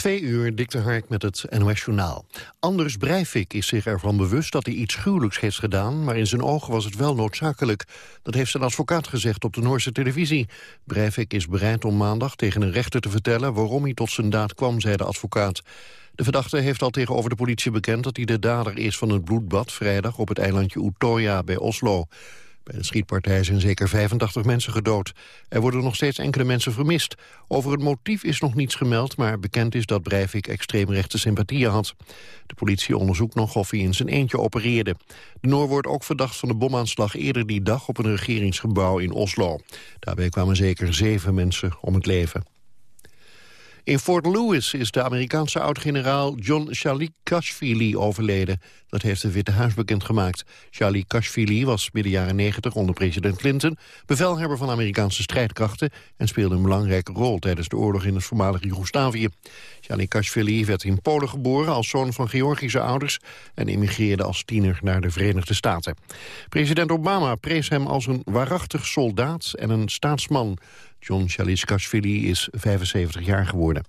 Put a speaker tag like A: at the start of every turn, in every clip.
A: Twee uur, Dick Hark met het NOS Journaal. Anders Breivik is zich ervan bewust dat hij iets gruwelijks heeft gedaan... maar in zijn ogen was het wel noodzakelijk. Dat heeft zijn advocaat gezegd op de Noorse televisie. Breivik is bereid om maandag tegen een rechter te vertellen... waarom hij tot zijn daad kwam, zei de advocaat. De verdachte heeft al tegenover de politie bekend... dat hij de dader is van het bloedbad vrijdag op het eilandje Utoya bij Oslo. Bij de schietpartij zijn zeker 85 mensen gedood. Er worden nog steeds enkele mensen vermist. Over het motief is nog niets gemeld, maar bekend is dat Breivik extreemrechte sympathieën had. De politie onderzoekt nog of hij in zijn eentje opereerde. De Noor wordt ook verdacht van de bomaanslag eerder die dag op een regeringsgebouw in Oslo. Daarbij kwamen zeker zeven mensen om het leven. In Fort Lewis is de Amerikaanse oud-generaal John Shalikashvili overleden. Dat heeft het Witte Huis bekendgemaakt. Shalikashvili was midden jaren 90 onder president Clinton... bevelhebber van Amerikaanse strijdkrachten... en speelde een belangrijke rol tijdens de oorlog in het voormalige Joegoslavië. Shalikashvili werd in Polen geboren als zoon van Georgische ouders... en emigreerde als tiener naar de Verenigde Staten. President Obama prees hem als een waarachtig soldaat en een staatsman... John Shaliskashvili is 75 jaar geworden.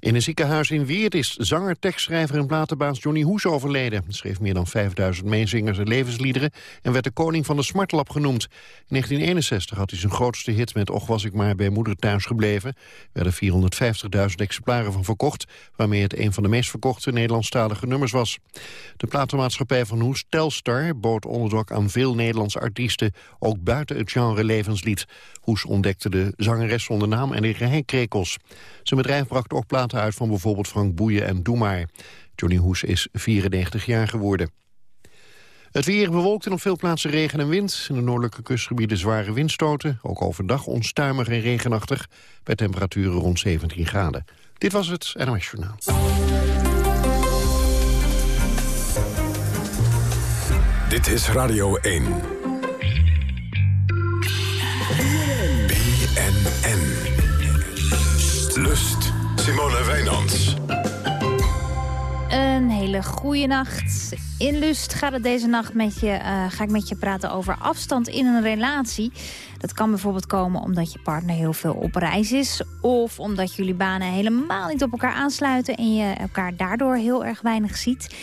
A: In een ziekenhuis in Weert is zanger, tekstschrijver en platenbaas Johnny Hoes overleden. Schreef meer dan 5000 meezingers en levensliederen en werd de koning van de smartlap genoemd. In 1961 had hij zijn grootste hit met Och was ik maar bij moeder thuis gebleven. Er werden 450.000 exemplaren van verkocht, waarmee het een van de meest verkochte Nederlandstalige nummers was. De platenmaatschappij van Hoes, Telstar, bood onderdak aan veel Nederlandse artiesten, ook buiten het genre levenslied. Hoes ontdekte de zangeres zonder naam en de geheimkrekels. Zijn bedrijf bracht ook platen uit van bijvoorbeeld Frank Boeien en Doe Maar. Johnny Hoes is 94 jaar geworden. Het weer bewolkt en op veel plaatsen regen en wind. In de noordelijke kustgebieden zware windstoten. Ook overdag onstuimig en regenachtig. Bij temperaturen rond 17 graden. Dit was het NOS Journaal.
B: Dit is Radio 1. BNN. Lust. Simone Wijnands.
C: Een hele goede nacht. In Lust gaat het deze nacht met je, uh, ga ik met je praten over afstand in een relatie. Dat kan bijvoorbeeld komen omdat je partner heel veel op reis is... of omdat jullie banen helemaal niet op elkaar aansluiten... en je elkaar daardoor heel erg weinig ziet...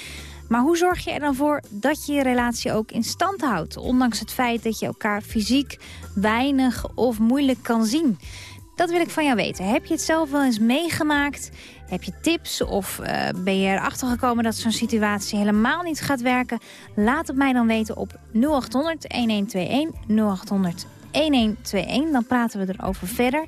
C: Maar hoe zorg je er dan voor dat je je relatie ook in stand houdt? Ondanks het feit dat je elkaar fysiek weinig of moeilijk kan zien. Dat wil ik van jou weten. Heb je het zelf wel eens meegemaakt? Heb je tips of uh, ben je erachter gekomen dat zo'n situatie helemaal niet gaat werken? Laat het mij dan weten op 0800 1121 0800 1121. Dan praten we erover verder.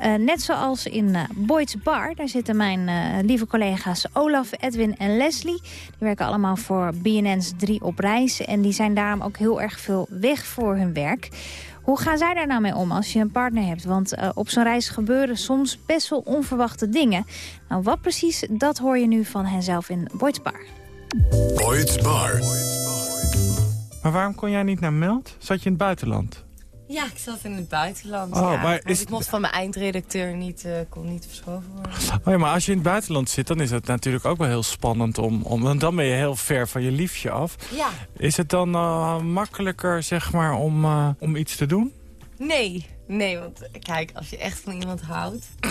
C: Uh, net zoals in uh, Boyd's Bar. Daar zitten mijn lieve collega's Olaf, Edwin en Leslie. Die werken allemaal voor BNN's 3 op reis. En die zijn daarom ook heel erg veel weg voor hun werk. Hoe gaan zij daar nou mee om als je een partner hebt? Want uh, op zo'n reis gebeuren soms best wel onverwachte dingen. Nou, wat precies, dat hoor je nu van henzelf in Boyd's Bar.
B: Boyd's Bar.
D: Maar waarom kon jij niet naar Meld? Zat je in het buitenland?
E: Ja, ik zat in het buitenland.
D: Oh,
E: ja.
D: maar is-
E: Ik mocht van mijn eindredacteur niet, eh, kon niet verschoven worden.
D: Oh ja, maar als je in het buitenland zit, dan is het natuurlijk ook wel heel spannend. Om, om, want dan ben je heel ver van je liefje af.
E: Ja,
D: Is het dan eh, makkelijker, zeg maar, om, eh, om iets te doen?
E: nee. Nee, want kijk, als je echt van iemand houdt,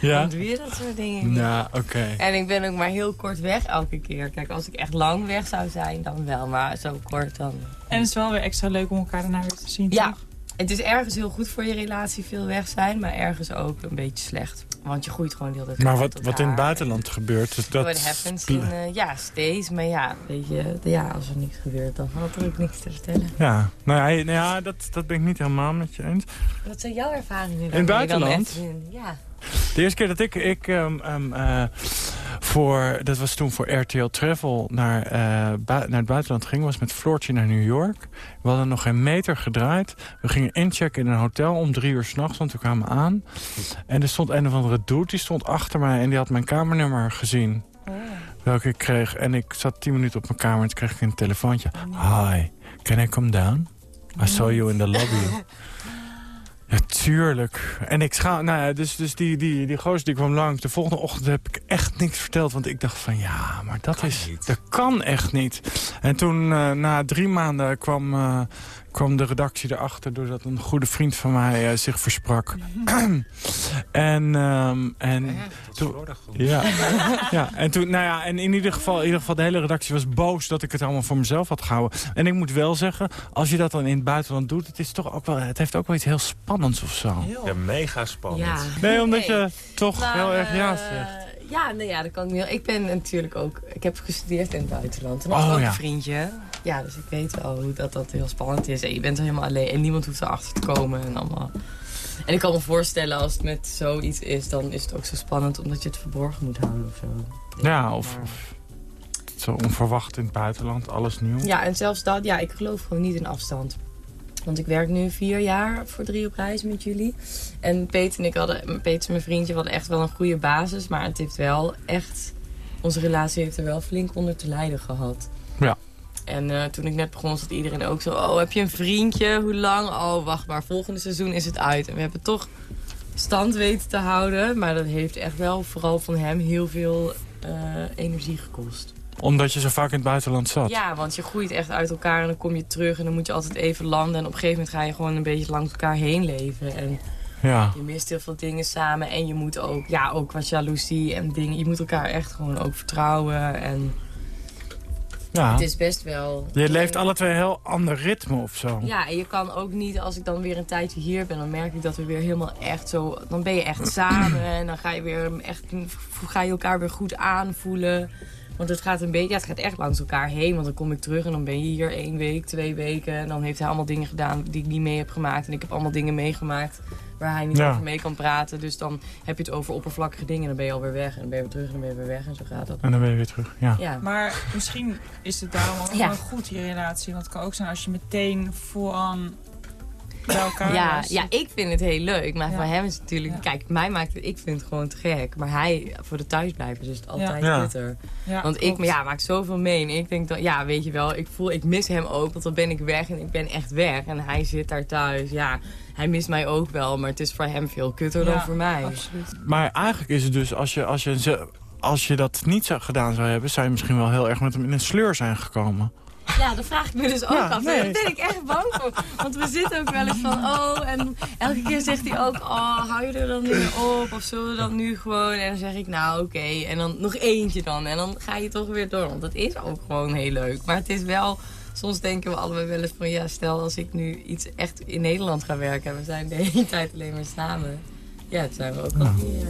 D: Ja?
E: dan doe je dat soort dingen niet.
D: Ja, oké.
E: En ik ben ook maar heel kort weg elke keer. Kijk, als ik echt lang weg zou zijn, dan wel. Maar zo kort dan...
F: En het is wel weer extra leuk om elkaar daarna weer te zien.
E: Ja,
F: toch?
E: Het is ergens heel goed voor je relatie veel weg zijn, maar ergens ook een beetje slecht. Want je groeit gewoon de hele tijd
D: Maar wat, wat in het buitenland gebeurt, dus dat...
E: What happens in, eh, ja, steeds. Maar ja, weet je, ja, als er niks gebeurt, dan had er ook niks te vertellen.
D: Ja, nou ja, nou ja dat, dat ben ik niet helemaal met je eens.
E: Wat zijn jouw ervaringen?
D: In het buitenland?
E: Ja.
D: De eerste keer dat ik, ik ehm, ehm, eh, voor, dat was toen voor RTL Travel naar, eh, naar het buitenland ging, was met Floortje naar New York. We hadden nog geen meter gedraaid. We gingen inchecken in een hotel om drie uur s'nachts, want we kwamen aan. En er stond een of andere dude, die stond achter mij en die had mijn kamernummer gezien. Welke ik kreeg. En ik zat tien minuten op mijn kamer en toen kreeg ik een telefoontje. Hi, can I come down? I saw you in the lobby. Ja, tuurlijk. En ik schaam... Nou ja, dus, dus die, die, die gozer die kwam langs. De volgende ochtend heb ik echt niks verteld. Want ik dacht van, ja, maar dat is... Dat kan echt niet. En toen, eh, na drie maanden, kwam, eh, kwam de redactie erachter... doordat een goede vriend van mij eh, zich versprak. En, ehm, en
G: Ja,
D: toen, ja. ja, en toen, nou ja, en in ieder, geval, in ieder geval, de hele redactie was boos dat ik het allemaal voor mezelf had gehouden. En ik moet wel zeggen, als je dat dan in het buitenland doet, het, is toch ook wel, het heeft ook wel iets heel spannends of zo.
G: Ja, mega spannend.
E: Ja.
D: Nee, omdat
E: Nee.
D: je toch
E: Maar,
D: heel erg ja
E: eh,
D: zegt.
E: Ja, nou ja, dat kan ik niet. Ik ben natuurlijk ook... Ik heb gestudeerd in het buitenland. En
D: Oh,
E: ook
D: ja.
E: een vriendje. Ja, dus ik weet wel hoe dat, dat heel spannend is. En je bent er helemaal alleen. En niemand hoeft erachter te komen. En allemaal... En ik kan me voorstellen, als het met zoiets is... dan is het ook zo spannend omdat je het verborgen moet houden of zo.
D: Ja, of, zo onverwacht in het buitenland, alles nieuw.
E: Ja, en zelfs dat, ja, ik geloof gewoon niet in afstand. Want ik werk nu vier jaar voor drie op reis met jullie. En Peter en ik hadden, Peter is mijn vriendje, hadden echt wel een goede basis. Maar het heeft wel echt, onze relatie heeft er wel flink onder te lijden gehad. En eh, toen ik net begon, zat iedereen ook zo, oh, heb je een vriendje? Hoe lang? Oh, wacht maar, volgende seizoen is het uit. En we hebben toch stand weten te houden. Maar dat heeft echt wel, vooral van hem, heel veel eh, energie gekost.
D: Omdat je zo vaak in het buitenland zat.
E: Ja, want je groeit echt uit elkaar en dan kom je terug en dan moet je altijd even landen. En op een gegeven moment ga je gewoon een beetje langs elkaar heen leven. En
D: Ja.
E: je mist heel veel dingen samen en je moet ook, ja, ook wat jaloezie en dingen. Je moet elkaar echt gewoon ook vertrouwen en
D: ja.
E: het is best wel...
D: Je leeft alle twee een heel ander ritme of zo.
E: Ja, en je kan ook niet, als ik dan weer een tijdje hier ben, dan merk ik dat we weer helemaal echt zo... Dan ben je echt samen en dan ga je weer echt, ga je elkaar weer goed aanvoelen. Want het gaat een beetje, ja, het gaat echt langs elkaar heen. Want dan kom ik terug en dan ben je hier één week, twee weken. En dan heeft hij allemaal dingen gedaan die ik niet mee heb gemaakt. En ik heb allemaal dingen meegemaakt waar hij niet
D: Ja.
E: over mee kan praten. Dus dan heb je het over oppervlakkige dingen en dan ben je alweer weg. En dan ben je weer terug en dan ben je weer weg en zo gaat dat.
D: En dan ben je weer terug. Ja.
E: Ja.
F: Maar misschien is het daarom ook
E: Ja.
F: wel goed, je relatie. Want het kan ook zijn als je meteen vooraan bij elkaar
E: Ja,
F: was.
E: ja, ik vind het heel leuk. Maar
F: Ja.
E: voor hem is het natuurlijk...
F: Ja.
E: Kijk, mij maakt het... Ik vind het gewoon te gek. Maar hij, voor de thuisblijvers is het altijd.
D: Ja,
E: Want ik ja, maak zoveel mee. En ik denk dan... Ja, weet je wel. Ik voel... Ik mis hem ook. Want dan ben ik weg. En ik ben echt weg. En hij zit daar thuis. Ja, hij mist mij ook wel. Maar het is voor hem veel kutter dan voor mij.
F: Absoluut.
D: Maar eigenlijk is het dus, als je, als je, als je dat niet zo gedaan zou hebben... zou je misschien wel heel erg met hem in een sleur zijn gekomen.
E: Ja, dat vraag ik me dus ook
D: Ja,
E: af.
D: nee.
E: Daar ben ik echt bang voor. Want we zitten ook wel eens van, oh, en elke keer zegt hij ook, oh, hou je er dan niet meer op? Of zullen we dat nu gewoon? En dan zeg ik, nou, oké. En dan nog eentje dan. En dan ga je toch weer door. Want dat is ook gewoon heel leuk. Maar het is wel, soms denken we allebei wel eens van, ja, stel als ik nu iets echt in Nederland ga werken. En we zijn de hele tijd alleen maar samen. Ja, het zijn we ook wel hier.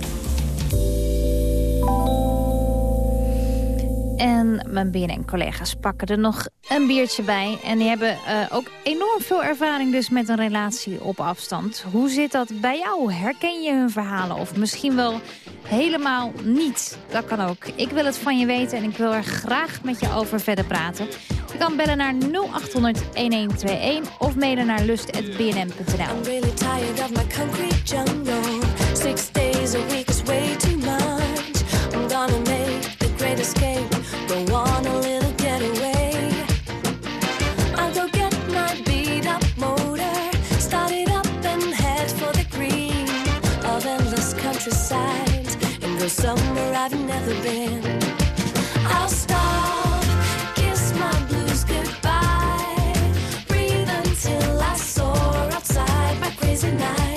C: En mijn BNN-collega's pakken er nog een biertje bij. En die hebben eh, ook enorm veel ervaring dus met een relatie op afstand. Hoe zit dat bij jou? Herken je hun verhalen? Of misschien wel helemaal niet? Dat kan ook. Ik wil het van je weten en ik wil er graag met je over verder praten. Je kan bellen naar 0800-1121 of mailen naar lust.bnn.nl.
H: I'm really concrete jungle. Six days a week is way too much. I'm I'll stop, kiss my blues goodbye. Breathe until I soar outside my crazy nights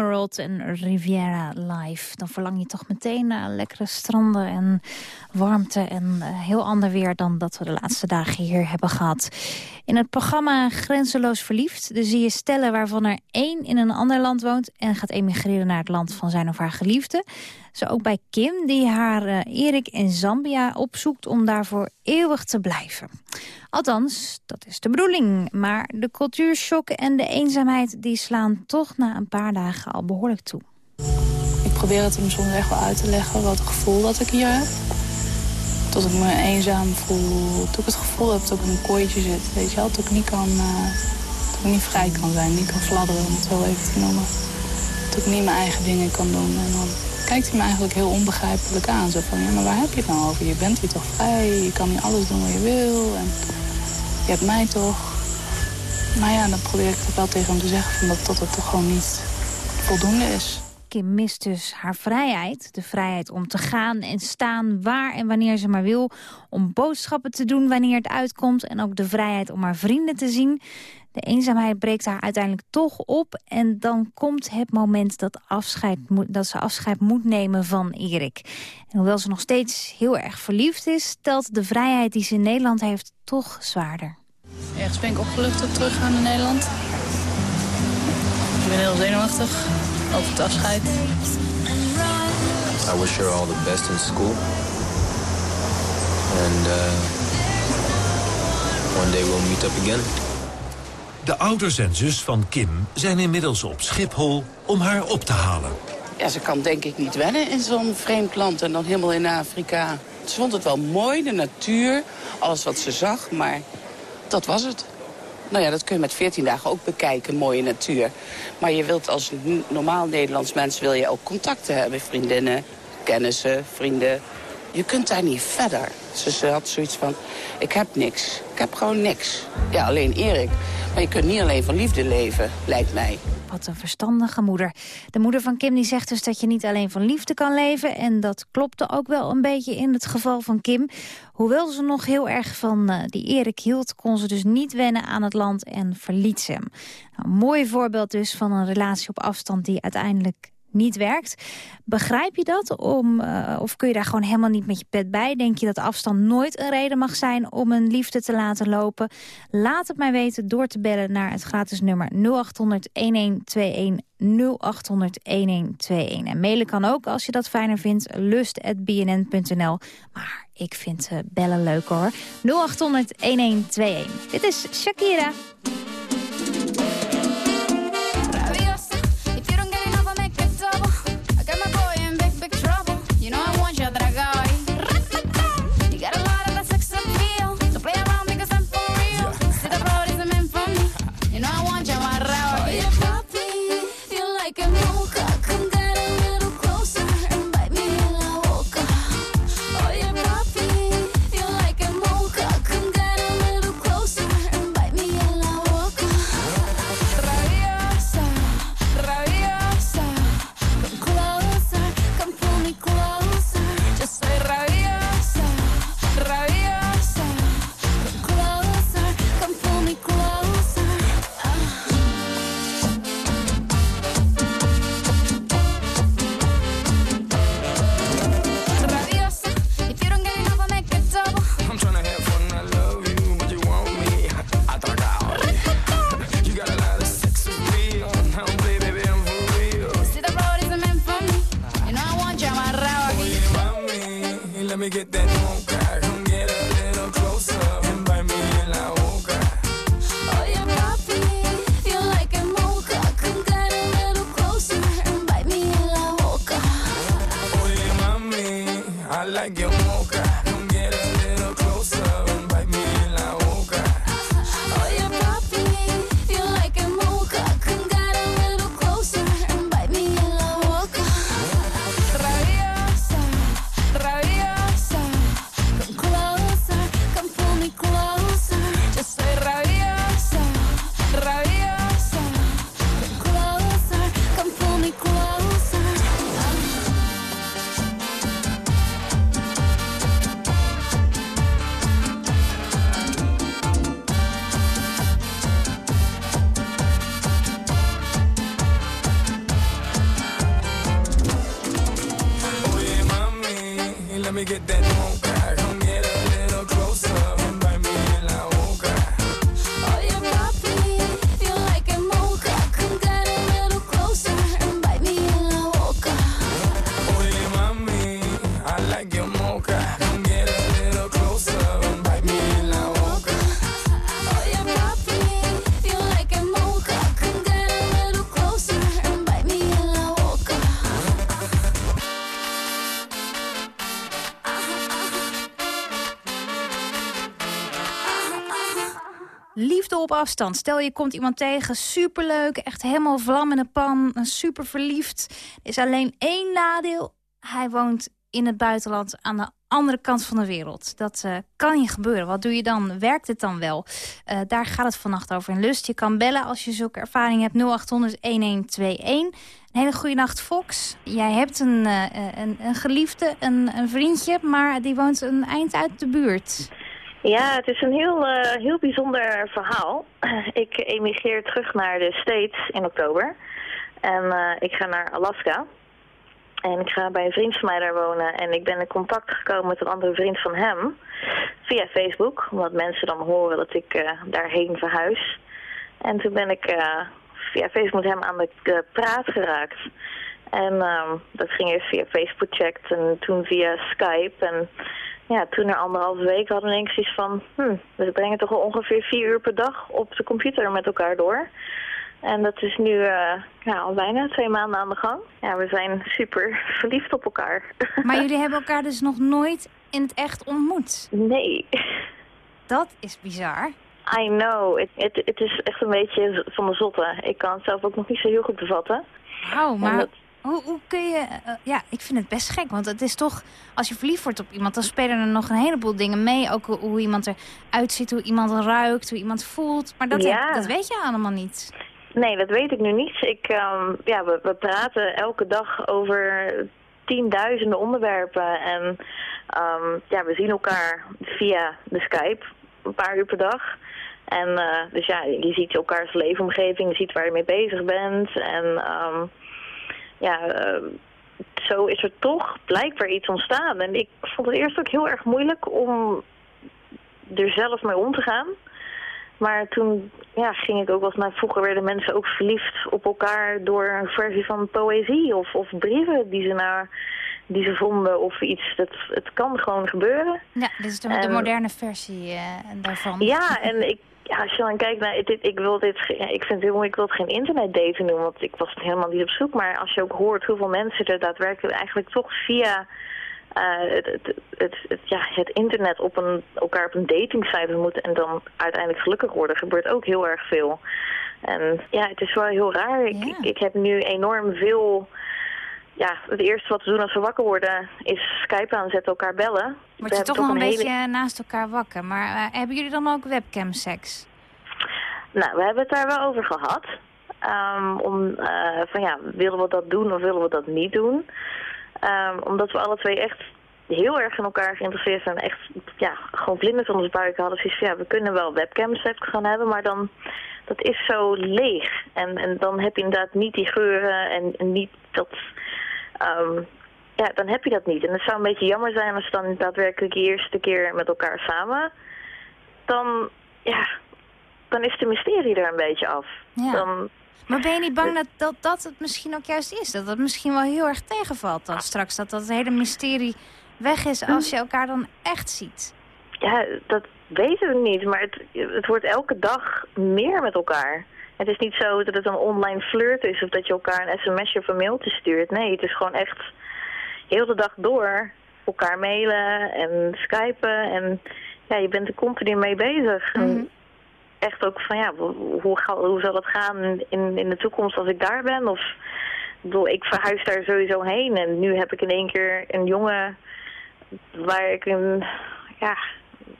C: them En Riviera Live. Dan verlang je toch meteen naar lekkere stranden en warmte... en eh, heel ander weer dan dat we de laatste dagen hier hebben gehad. In het programma Grenzeloos Verliefd dus zie je stellen waarvan er één in een ander land woont... en gaat emigreren naar het land van zijn of haar geliefde. Zo ook bij Kim, die haar uh, Erik in Zambia opzoekt om daarvoor eeuwig te blijven. Althans, dat is de bedoeling. Maar de cultuurshock en de eenzaamheid die slaan toch na een paar dagen al toe.
G: Ik probeer het hem soms echt wel uit te leggen wat het gevoel dat ik hier heb. Tot ik me eenzaam voel. Tot ik het gevoel heb dat ik in een kooitje zit. Weet je wel, ik niet, kan, uh, tot ik niet vrij kan zijn, niet kan fladderen om het zo even te noemen. Tot ik niet mijn eigen dingen kan doen. En dan kijkt hij me eigenlijk heel onbegrijpelijk aan. Zo van, ja, maar waar heb je het nou over? Je bent hier toch vrij, je kan hier alles doen wat je wil. En je hebt mij toch. Maar ja, dan probeer ik het wel tegen hem te zeggen... Van dat, dat het toch gewoon niet voldoende is.
C: Kim mist dus haar vrijheid. De vrijheid om te gaan en staan waar en wanneer ze maar wil. Om boodschappen te doen wanneer het uitkomt. En ook de vrijheid om haar vrienden te zien. De eenzaamheid breekt haar uiteindelijk toch op. En dan komt het moment dat, afscheid moet, dat ze afscheid moet nemen van Erik. En hoewel ze nog steeds heel erg verliefd is... telt de vrijheid die ze in Nederland heeft toch zwaarder.
G: Ergens ben ik opgelucht op teruggaan naar Nederland. Ik ben heel zenuwachtig over het afscheid.
I: I wish her all the best in school. And uh, one day we'll meet up again.
J: De ouders en zus van Kim zijn inmiddels op Schiphol om haar op te halen.
K: Ja, ze kan denk ik niet wennen in zo'n vreemd land en dan helemaal in Afrika. Ze vond het wel mooi, de natuur, alles wat ze zag, maar dat was het. Nou ja, dat kun je met 14 dagen ook bekijken, mooie natuur. Maar je wilt als normaal Nederlands mens wil je ook contacten hebben. Vriendinnen, kennissen, vrienden. Je kunt daar niet verder. Ze had zoiets van, ik heb niks. Ik heb gewoon niks. Ja, alleen Erik. Maar je kunt niet alleen van liefde leven, lijkt mij.
C: Wat een verstandige moeder. De moeder van Kim die zegt dus dat je niet alleen van liefde kan leven. En dat klopte ook wel een beetje in het geval van Kim. Hoewel ze nog heel erg van uh, die Erik hield... kon ze dus niet wennen aan het land en verliet ze hem. Nou, een mooi voorbeeld dus van een relatie op afstand... die uiteindelijk niet werkt. Begrijp je dat? Om, uh, of kun je daar gewoon helemaal niet met je pet bij? Denk je dat afstand nooit een reden mag zijn om een liefde te laten lopen? Laat het mij weten door te bellen naar het gratis nummer 0800-1121. 0800-1121. En mailen kan ook als je dat fijner vindt. lust.bnn.nl Maar ik vind uh, bellen leuk hoor. 0800-1121. Dit is Shakira. Op afstand. Stel je komt iemand tegen, superleuk, echt helemaal vlam in de pan, super verliefd. Er is alleen één nadeel. Hij woont in het buitenland aan de andere kant van de wereld. Dat uh, kan je gebeuren. Wat doe je dan? Werkt het dan wel? Uh, daar gaat het vannacht over in Lust. Je kan bellen als je zulke ervaring hebt. 0800-1121. Een hele goede nacht, Fox. Jij hebt een, uh, een, een, geliefde, een, een, vriendje, maar die woont een eind uit de buurt.
L: Ja, het is een heel, heel bijzonder verhaal. Ik emigreer terug naar de States in oktober. En ik ga naar Alaska. En ik ga bij een vriend van mij daar wonen en ik ben in contact gekomen met een andere vriend van hem via Facebook. Omdat mensen dan horen dat ik uh, daarheen verhuis. En toen ben ik uh, via Facebook met hem aan de uh, praat geraakt. En uh, dat ging eerst via Facebook checked en toen via Skype. En ja, toen na anderhalve week hadden we denk ik zoiets van... Hm, we brengen toch al ongeveer vier uur per dag op de computer met elkaar door. En dat is nu uh, ja, al bijna twee maanden aan de gang. Ja, we zijn super verliefd op elkaar.
C: Maar jullie hebben elkaar dus nog nooit in het echt ontmoet?
L: Nee.
C: Dat is bizar.
L: I know. Het, het, is echt een beetje van de zotte. Ik kan het zelf ook nog niet zo heel goed bevatten.
C: Wauw, maar hoe, hoe kun je... Uh, ja, ik vind het best gek, want het is toch... Als je verliefd wordt op iemand, dan spelen er nog een heleboel dingen mee. Ook hoe iemand eruit ziet, hoe iemand ruikt, hoe iemand voelt. Maar dat,
L: ja.
C: dat weet je allemaal niet.
L: Nee, dat weet ik nu niet. Ik, um, ja, we, we praten elke dag over tienduizenden onderwerpen. En um, ja, we zien elkaar via de Skype een paar uur per dag. En uh, dus ja, je ziet elkaars leefomgeving, je ziet waar je mee bezig bent. En um, ja, uh, zo is er toch blijkbaar iets ontstaan. En ik vond het eerst ook heel erg moeilijk om er zelf mee om te gaan. Maar toen ja, ging ik ook wel eens naar... Vroeger werden mensen ook verliefd op elkaar door een versie van poëzie of, of brieven die ze, naar, die ze vonden of iets. Dat, het kan gewoon gebeuren.
C: Ja, dit is de, de moderne versie uh, daarvan.
L: Ja, en ik, ja, als je dan kijkt naar... Dit, ik, wil dit, ik vind het heel mooi, ik wil het geen internetdaten noemen, want ik was helemaal niet op zoek. Maar als je ook hoort hoeveel mensen er daadwerkelijk eigenlijk toch via uh, het, het, het, het, ja, het internet op een, elkaar op een datingsite moeten en dan uiteindelijk gelukkig worden, gebeurt ook heel erg veel. En ja, het is wel heel raar. Ik, ik, ik, heb nu enorm veel... Ja, het eerste wat we doen als we wakker worden is Skype aanzetten, elkaar bellen.
C: Word je toch nog een, beetje hele... naast elkaar wakker. Maar uh, hebben jullie dan ook webcam seks?
L: Nou, we hebben het daar wel over gehad. Um, om, uh, van ja, willen we dat doen of willen we dat niet doen? Um, omdat we alle twee echt heel erg in elkaar geïnteresseerd zijn. Echt, ja, gewoon vlinders onder ons buik hadden. Dus ja, we kunnen wel webcams gaan hebben, maar dan, dat is zo leeg. En, en dan heb je inderdaad niet die geuren en, en niet dat... Um, ja, dan heb je dat niet. En het zou een beetje jammer zijn als dan daadwerkelijk de eerste keer met elkaar samen... Dan, ja, dan is de mysterie er een beetje af.
C: Ja.
L: Dan,
C: maar ben je niet bang dat, dat dat het misschien ook juist is? Dat het misschien wel heel erg tegenvalt dan straks? Dat dat hele mysterie weg is als je elkaar dan echt ziet?
L: Ja, dat weten we niet. Maar het, het wordt elke dag meer met elkaar. Het is niet zo dat het een online flirt is of dat je elkaar een sms'je of een mailtje stuurt. Nee, het is gewoon echt heel de dag door elkaar mailen en skypen. En ja, je bent er continu mee bezig. Mm -hmm echt ook van ja, hoe, hoe zal het gaan in, in de toekomst als ik daar ben? Of ik bedoel, ik verhuis daar sowieso heen en nu heb ik in één keer een jongen waar ik een, ja,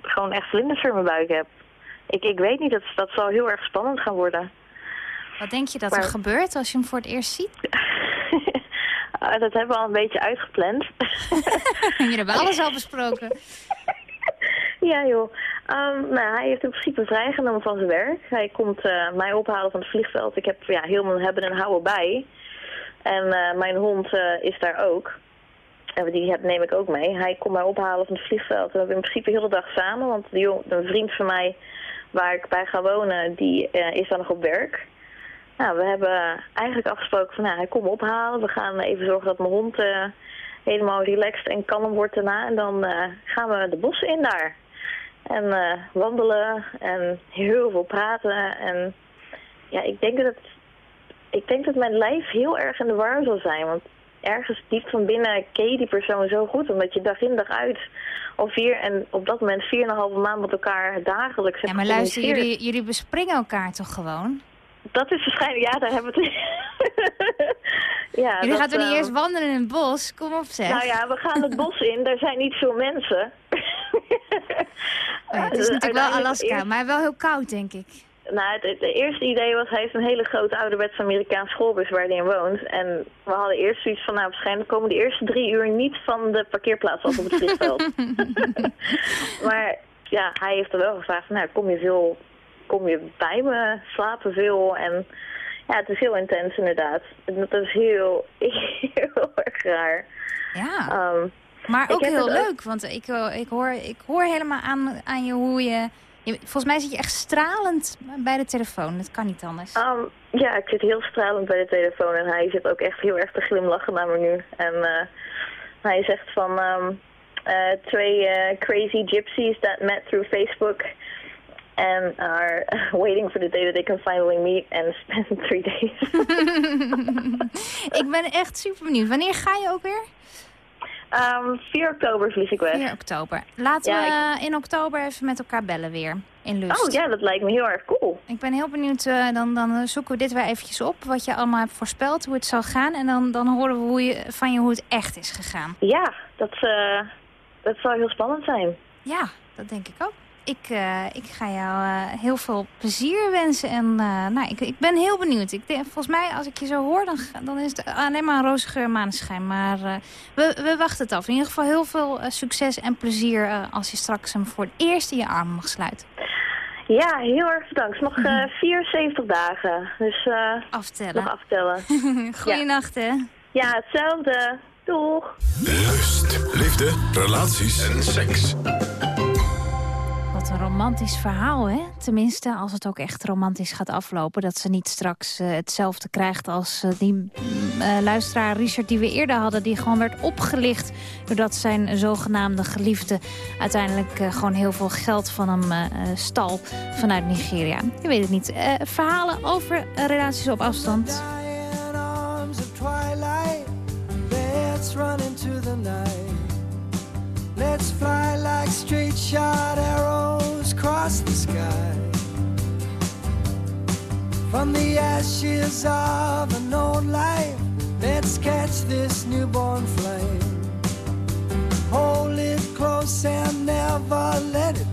L: gewoon echt vlinders voor mijn buik heb. Ik, ik weet niet, dat, dat zal heel erg spannend gaan worden.
C: Wat denk je dat maar... er gebeurt als je hem voor het eerst ziet?
L: dat hebben we al een beetje uitgepland.
C: Jullie hebben alles al besproken.
L: Ja joh. Um, nou, hij heeft in principe vrijgenomen van zijn werk. Hij komt uh, mij ophalen van het vliegveld. Ik heb ja, heel mijn hebben en houden bij. En uh, mijn hond uh, is daar ook. En die heb, neem ik ook mee. Hij komt mij ophalen van het vliegveld. We hebben in principe heel de dag samen. Want die, een vriend van mij waar ik bij ga wonen, die is dan nog op werk. Nou, we hebben eigenlijk afgesproken van, nou, hij komt ophalen. We gaan even zorgen dat mijn hond helemaal relaxed en kalm wordt daarna. En dan gaan we de bossen in daar. En uh, wandelen en heel veel praten. En ja, ik denk dat ik denk dat mijn lijf heel erg in de war zal zijn. Want ergens diep van binnen ken je die persoon zo goed. Omdat je dag in dag uit al vier en op dat moment vier en een halve maand met elkaar dagelijks
C: Ja,
L: hebt
C: maar luister, jullie, jullie bespringen elkaar toch gewoon?
L: Dat is waarschijnlijk, ja, daar hebben we het... ja,
C: jullie
L: dat,
C: gaan toch niet
L: ehm,
C: eerst wandelen in het bos? Kom op zeg.
L: Nou ja, we gaan het bos in, daar zijn niet veel mensen.
C: Oh ja, het is
L: Dus
C: natuurlijk wel Alaska,
L: eerst-
C: maar wel heel koud denk ik.
L: Nou, het, het eerste idee was, hij heeft een hele grote ouderwetse Amerikaanse schoolbus waar hij in woont. En we hadden eerst zoiets van, nou waarschijnlijk komen de eerste drie uur niet van de parkeerplaats af op het vliegveld. maar ja, hij heeft er wel gevraagd, van, nou kom je veel, kom je bij me, slapen veel en... Ja, het is heel intens inderdaad. Dat is heel, heel erg raar.
C: Ja.
L: Ehm,
C: Maar ook heel
L: ook-
C: leuk, want ik, eh, ik, hoor, ik hoor helemaal aan, aan je hoe je, je... Volgens mij zit je echt stralend bij de telefoon. Dat kan niet anders.
L: Ehm, ja, ik zit heel stralend bij de telefoon en hij zit ook echt heel erg te glimlachen naar me nu. En eh, hij zegt van ehm, eh, twee crazy gypsies that met through Facebook and are waiting for the day that they can finally meet and spend three days.
C: ik ben echt super benieuwd. Wanneer ga je ook weer?
L: Ehm 4 oktober vlieg ik weg.
C: 4 oktober. Laten
L: Ja,
C: we in oktober even met elkaar bellen weer. In Lust.
L: Oh ja, dat lijkt me heel erg cool.
C: Ik ben heel benieuwd. eh, dan, dan zoeken we dit weer eventjes op. Wat je allemaal hebt voorspeld. Hoe het zal gaan. En dan, dan horen we hoe je, van je hoe het echt is gegaan.
L: Ja, dat, eh, dat zal heel spannend zijn.
C: Ja, dat denk ik ook. Ik, eh, ik ga jou eh, heel veel plezier wensen. En eh, nou, ik, ik ben heel benieuwd. Ik denk, volgens mij, als ik je zo hoor, dan, dan is het alleen maar een roze geur maneschijn. Maar eh, we, we wachten het af. In ieder geval heel veel succes en plezier eh, als je straks hem voor het eerst in je armen mag sluiten.
L: Ja, heel erg bedankt. Nog eh 74 dagen. Dus eh
C: aftellen.
L: nog aftellen.
C: Goeienacht, hè?
L: Ja, hetzelfde. Doeg.
B: Lust, liefde, relaties en seks.
C: Wat een romantisch verhaal, hè? Tenminste, als het ook echt romantisch gaat aflopen. Dat ze niet straks eh, hetzelfde krijgt als eh, die eh, luisteraar Richard die we eerder hadden. Die gewoon werd opgelicht doordat zijn zogenaamde geliefde... uiteindelijk gewoon heel veel geld van hem stal vanuit Nigeria. Je weet het niet. Verhalen over relaties op afstand.
M: Sky. From the ashes of an old life, let's catch this newborn flame. Hold it close and never let it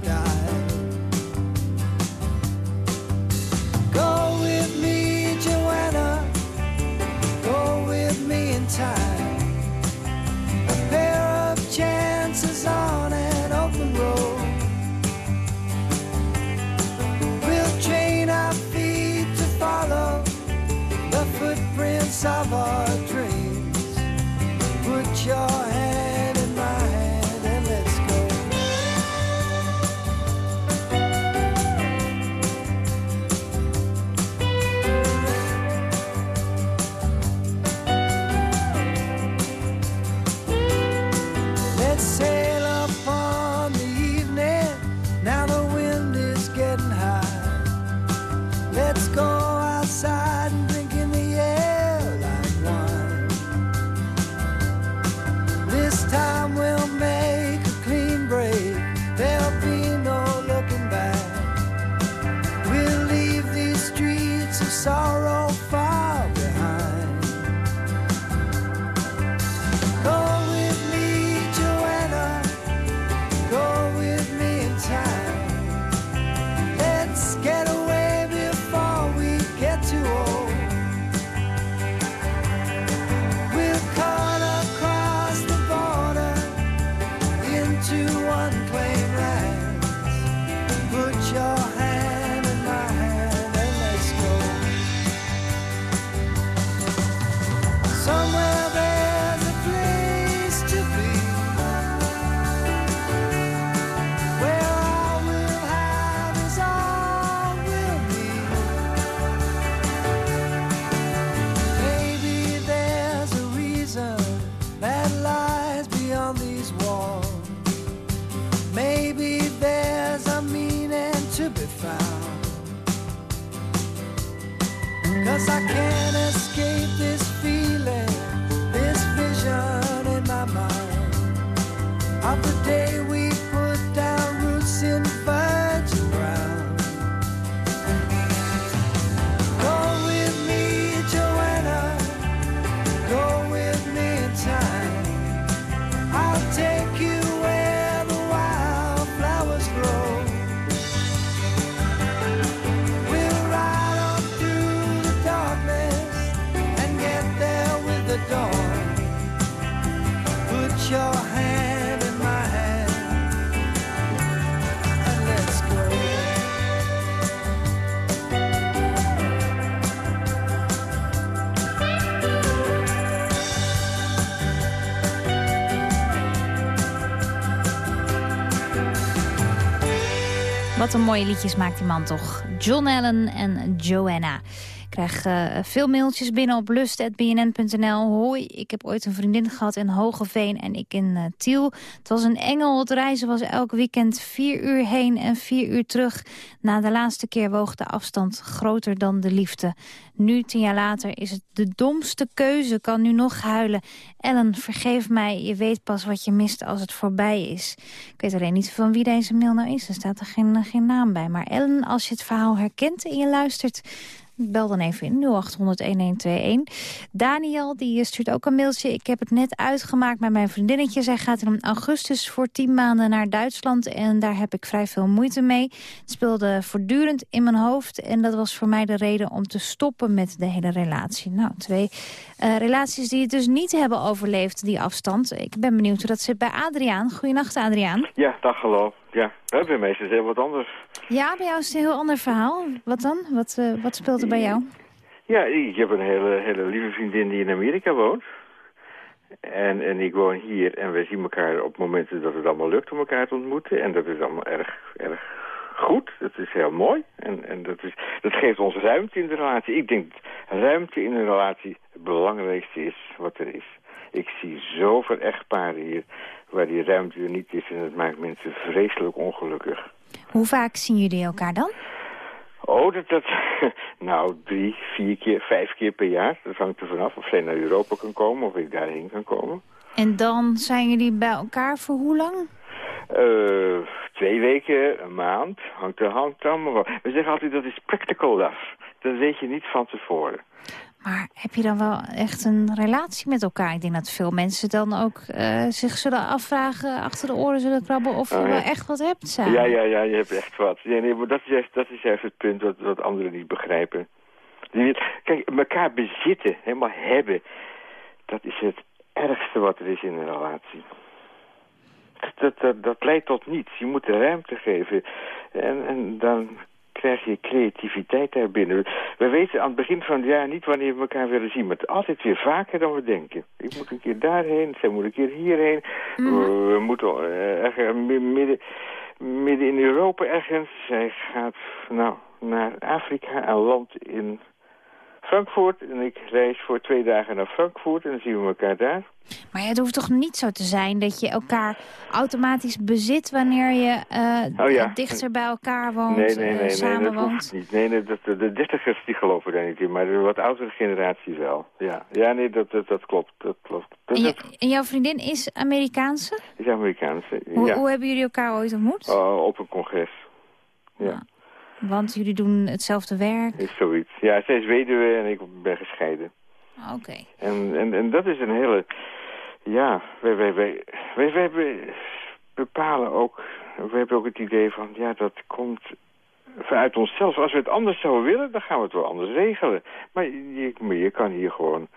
C: Wat een mooie liedjes maakt die man toch. John Allen en Joanna. Krijg eh, veel mailtjes binnen op lust.bnn.nl. Hoi, ik heb ooit een vriendin gehad in Hogeveen en ik in eh, Tiel. Het was een engel. Het reizen was elk weekend vier uur heen en vier uur terug. Na de laatste keer woog de afstand groter dan de liefde. Nu, tien jaar later, is het de domste keuze. Kan nu nog huilen. Ellen, vergeef mij. Je weet pas wat je mist als het voorbij is. Ik weet alleen niet van wie deze mail nou is. Er staat er geen, geen naam bij. Maar Ellen, als je het verhaal herkent en je luistert... Bel dan even in, 0800-1121. Daniel die stuurt ook een mailtje. Ik heb het net uitgemaakt met mijn vriendinnetje. Zij gaat in augustus voor tien maanden naar Duitsland. En daar heb ik vrij veel moeite mee. Het speelde voortdurend in mijn hoofd. En dat was voor mij de reden om te stoppen met de hele relatie. Nou, twee uh, relaties die het dus niet hebben overleefd, die afstand. Ik ben benieuwd hoe dat zit bij Adriaan. Goedenacht, Adriaan.
N: Ja, dag, hallo. Ja, we hebben meestal heel wat anders.
C: Ja, bij jou is het een heel ander verhaal. Wat dan? Wat, uh, wat speelt er bij jou?
N: Ja, ik heb een hele, hele lieve vriendin die in Amerika woont. En, en ik woon hier en we zien elkaar op momenten dat het allemaal lukt om elkaar te ontmoeten. En dat is allemaal erg, erg goed. Dat is heel mooi. En, en dat, is, dat geeft ons ruimte in de relatie. Ik denk dat ruimte in een relatie het belangrijkste is wat er is. Ik zie zoveel echtparen hier waar die ruimte er niet is. En dat maakt mensen vreselijk ongelukkig.
C: Hoe vaak zien jullie elkaar dan?
N: Oh, dat, dat, nou, drie, vier keer, vijf keer per jaar. Dat hangt er vanaf of zij naar Europa kan komen of ik daarheen kan komen.
C: En dan zijn jullie bij elkaar voor hoe lang?
N: Uh, twee weken, een maand, hangt er hangt allemaal We zeggen altijd dat is practical love. Dat weet je niet van tevoren.
C: Maar heb je dan wel echt een relatie met elkaar? Ik denk dat veel mensen dan ook uh, zich zullen afvragen, achter de oren zullen krabben... of je oh, wel echt wat hebt samen.
N: Ja, ja, ja, je hebt echt wat. Ja, nee, maar dat is echt, dat is echt het punt wat, wat anderen niet begrijpen. Kijk, elkaar bezitten, helemaal hebben... dat is het ergste wat er is in een relatie. Dat, dat, dat leidt tot niets. Je moet de ruimte geven. En, en dan krijg je creativiteit daarbinnen. We weten aan het begin van het jaar niet wanneer we elkaar willen zien. Maar het altijd weer vaker dan we denken. Ik moet een keer daarheen, zij moet een keer hierheen. Mhm. we, moeten uh, ergens midden, midden in Europa ergens. Zij gaat nou, naar Afrika, een land in Frankfurt. En ik reis voor twee dagen naar Frankfurt en dan zien we elkaar daar.
C: Maar het hoeft toch niet zo te zijn dat je elkaar automatisch bezit wanneer je uh, dichter bij elkaar woont, nee, nee, nee, uh, samen
N: nee,
C: woont?
N: Niet. Nee, nee, dat, de dertigers die geloven daar niet in, maar de wat oudere generatie wel. Ja, ja nee, dat, dat, dat klopt. Dat klopt. Dat,
C: en, en, jouw vriendin is Amerikaanse?
N: Is Amerikaanse,
C: hoe,
N: ja.
C: hoe hebben jullie elkaar ooit ontmoet?
N: Uh, op een congres, ja.
C: Want jullie doen hetzelfde werk?
N: Is zoiets. Ja, zij is weduwe en ik ben gescheiden.
C: Oké.
N: En, en, en dat is een hele... Ja, wij, wij, wij, wij, wij, wij bepalen ook... We hebben ook het idee van, ja, dat komt vanuit onszelf. Als we het anders zouden willen, dan gaan we het wel anders regelen. Maar je, maar je kan hier gewoon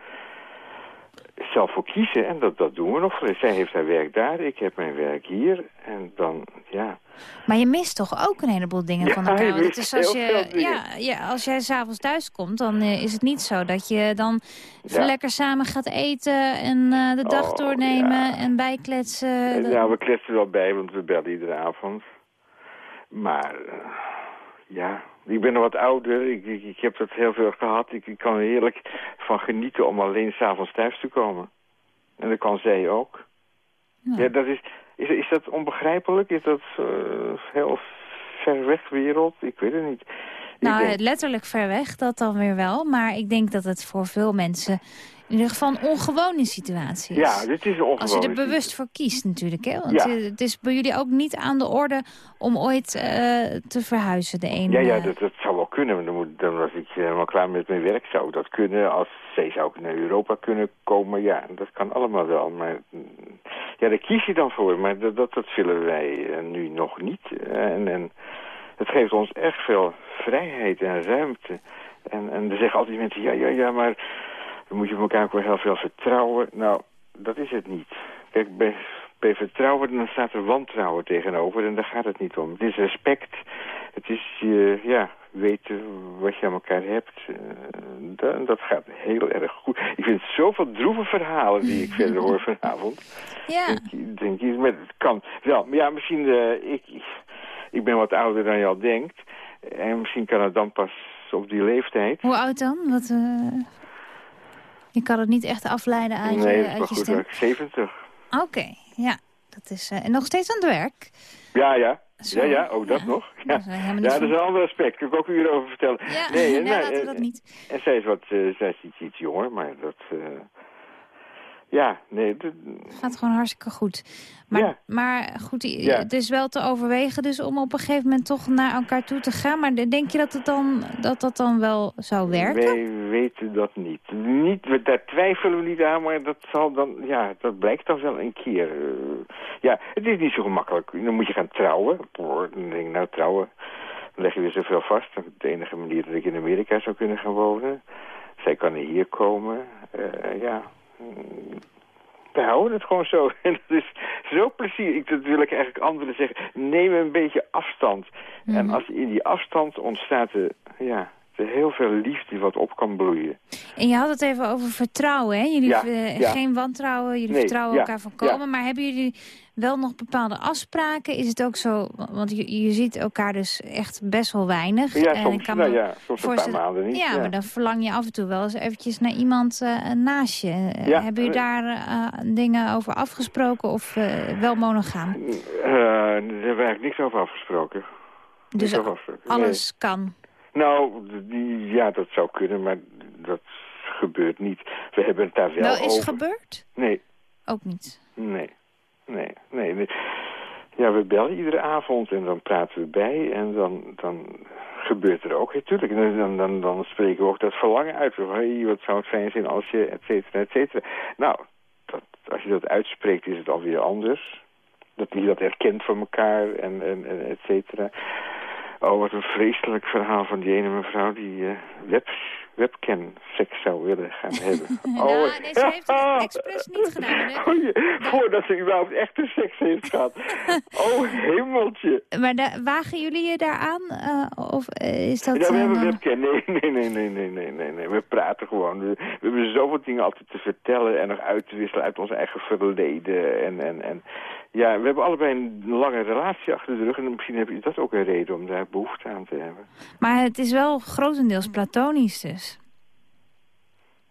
N: zelf voor kiezen. En dat, dat doen we nog. Zij heeft haar werk daar, ik heb mijn werk hier. En dan, ja...
C: Maar je mist toch ook een heleboel dingen van elkaar? Want het is als, je, ja, ja, als jij s'avonds thuis komt, dan uh, is het niet zo dat je dan ja. lekker samen gaat eten en uh, de dag
N: oh,
C: doornemen en bijkletsen.
N: Ja, we kletsen wel bij, want we bellen iedere avond. Maar, uh, ja, ik ben nog wat ouder. Ik, ik, ik, heb dat heel veel gehad. Ik, ik kan er heerlijk van genieten om alleen s'avonds thuis te komen. En dat kan zij ook. Ja, ja dat is, is, is dat onbegrijpelijk? Is dat uh, heel ver weg wereld? Ik weet het niet.
C: Nou, denk... letterlijk ver weg, dat dan weer wel. Maar ik denk dat het voor veel mensen in ieder geval een ongewone situatie is.
N: Ja, dit is een ongewone
C: Als je er bewust voor kiest natuurlijk. Hè? Want ja. het is bij jullie ook niet aan de orde om ooit uh, te verhuizen, de ene.
N: Ja, ja dat, dat zou wel kunnen. Dan, moet, dan als ik helemaal klaar met mijn werk zou dat kunnen. Als zij zou ook naar Europa kunnen komen, ja, dat kan allemaal wel. Maar ja, daar kies je dan voor. Maar dat, dat, dat willen wij uh, nu nog niet. En, en het geeft ons echt veel vrijheid en ruimte. En, en er zeggen altijd mensen, ja, ja, ja, maar dan moet je elkaar ook wel heel veel vertrouwen. Nou, dat is het niet. Kijk, bij, bij vertrouwen dan staat er wantrouwen tegenover en daar gaat het niet om. Het is respect. Het is, uh, ja, weten wat je aan elkaar hebt. Uh, dat, dat gaat heel erg goed. Ik vind zoveel droeve verhalen die ik verder hoor vanavond.
C: Ja.
N: Denk, denk je, maar het kan wel. Maar ja, misschien, uh, ik, ik ben wat ouder dan je al denkt. En misschien kan het dan pas op die leeftijd.
C: Hoe oud dan? Wat, eh, Je kan het niet echt afleiden uit
N: nee,
C: je, uit je
N: goed.
C: stem.
N: hoor. 70.
C: Oké, ja. Dat is, eh, en nog steeds aan het werk.
N: Ja, ja. Ja, ja, ook dat nog. Ja,
C: is
N: ja dat is
C: van-
N: een ander aspect. Daar kan ik ook uren over vertellen.
C: Ja,
N: nee,
C: nee, laten we
N: eh,
C: dat niet.
N: En zij is, wat, eh, zij is iets, iets jonger, maar dat... eh, ja, nee, dat-
C: Gaat gewoon hartstikke goed. Maar,
N: Ja.
C: maar goed,
N: Ja.
C: het is wel te overwegen dus om op een gegeven moment toch naar elkaar toe te gaan. Maar denk je dat het dan, dat, dat dan wel zou werken?
N: Wij weten dat niet. niet. we- Daar twijfelen we niet aan, maar dat zal dan, ja, dat blijkt dan wel een keer. eh, ja, het is niet zo gemakkelijk. Dan moet je gaan trouwen. Boah, Dan denk ik, nou trouwen, dan leg je weer zoveel vast. Dat is de enige manier dat ik in Amerika zou kunnen gaan wonen. Zij kan hier komen. Eh, ja, we houden het gewoon zo. En dat is zo plezier. Ik, dat wil ik eigenlijk anderen zeggen. Neem een beetje afstand. En als in die afstand ontstaat er, ja, heel veel liefde wat op kan bloeien.
C: En je had het even over vertrouwen, hè? Jullie
N: Ja,
C: eh,
N: ja.
C: geen wantrouwen, jullie
N: Nee,
C: vertrouwen
N: ja,
C: elkaar volkomen.
N: ja.
C: Maar hebben jullie wel nog bepaalde afspraken? Is het ook zo, want je, je ziet elkaar dus echt best wel weinig.
N: Ja,
C: En
N: soms,
C: kan
N: nou
C: me
N: ja, soms een paar maanden niet.
C: Ja, maar dan verlang je af en toe wel eens eventjes naar iemand eh, naast je.
N: Ja,
C: hebben jullie
N: eh,
C: daar dingen over afgesproken of wel monogaam?
N: Daar hebben we eigenlijk niks over afgesproken.
C: Dus.
N: Nee.
C: alles kan.
N: Nou, die, ja, dat zou kunnen, maar dat gebeurt niet. We hebben het daar wel,
C: Wel is
N: over.
C: gebeurd?
N: Nee,
C: Ook niet.
N: nee, nee, nee, nee. Ja, we bellen iedere avond en dan praten we bij en dan, dan gebeurt er ook. Natuurlijk, en dan, dan, dan spreken we ook dat verlangen uit. Hey, wat zou het fijn zijn als je, et cetera, et cetera. Nou, dat, als je dat uitspreekt is het alweer anders. Dat je dat herkent van elkaar en, en, en et cetera. Oh, wat een vreselijk verhaal van die ene mevrouw die eh web, webcam seks zou willen gaan hebben.
C: Ja, nee, ze heeft het expres niet gedaan.
N: Oh, je- voordat ze überhaupt echte seks heeft gehad. Oh, hemeltje.
C: Maar da- wagen jullie je daaraan? eh of eh, is dat...
N: ja, we hebben webcam. Nee, nee, nee, nee, nee, nee, nee, nee. We praten gewoon. We, we hebben zoveel dingen altijd te vertellen en nog uit te wisselen uit ons eigen verleden. En, en, en ja, we hebben allebei een lange relatie achter de rug. En misschien heb je dat ook een reden om daar behoefte aan te hebben.
C: Maar het is wel grotendeels platonisch dus.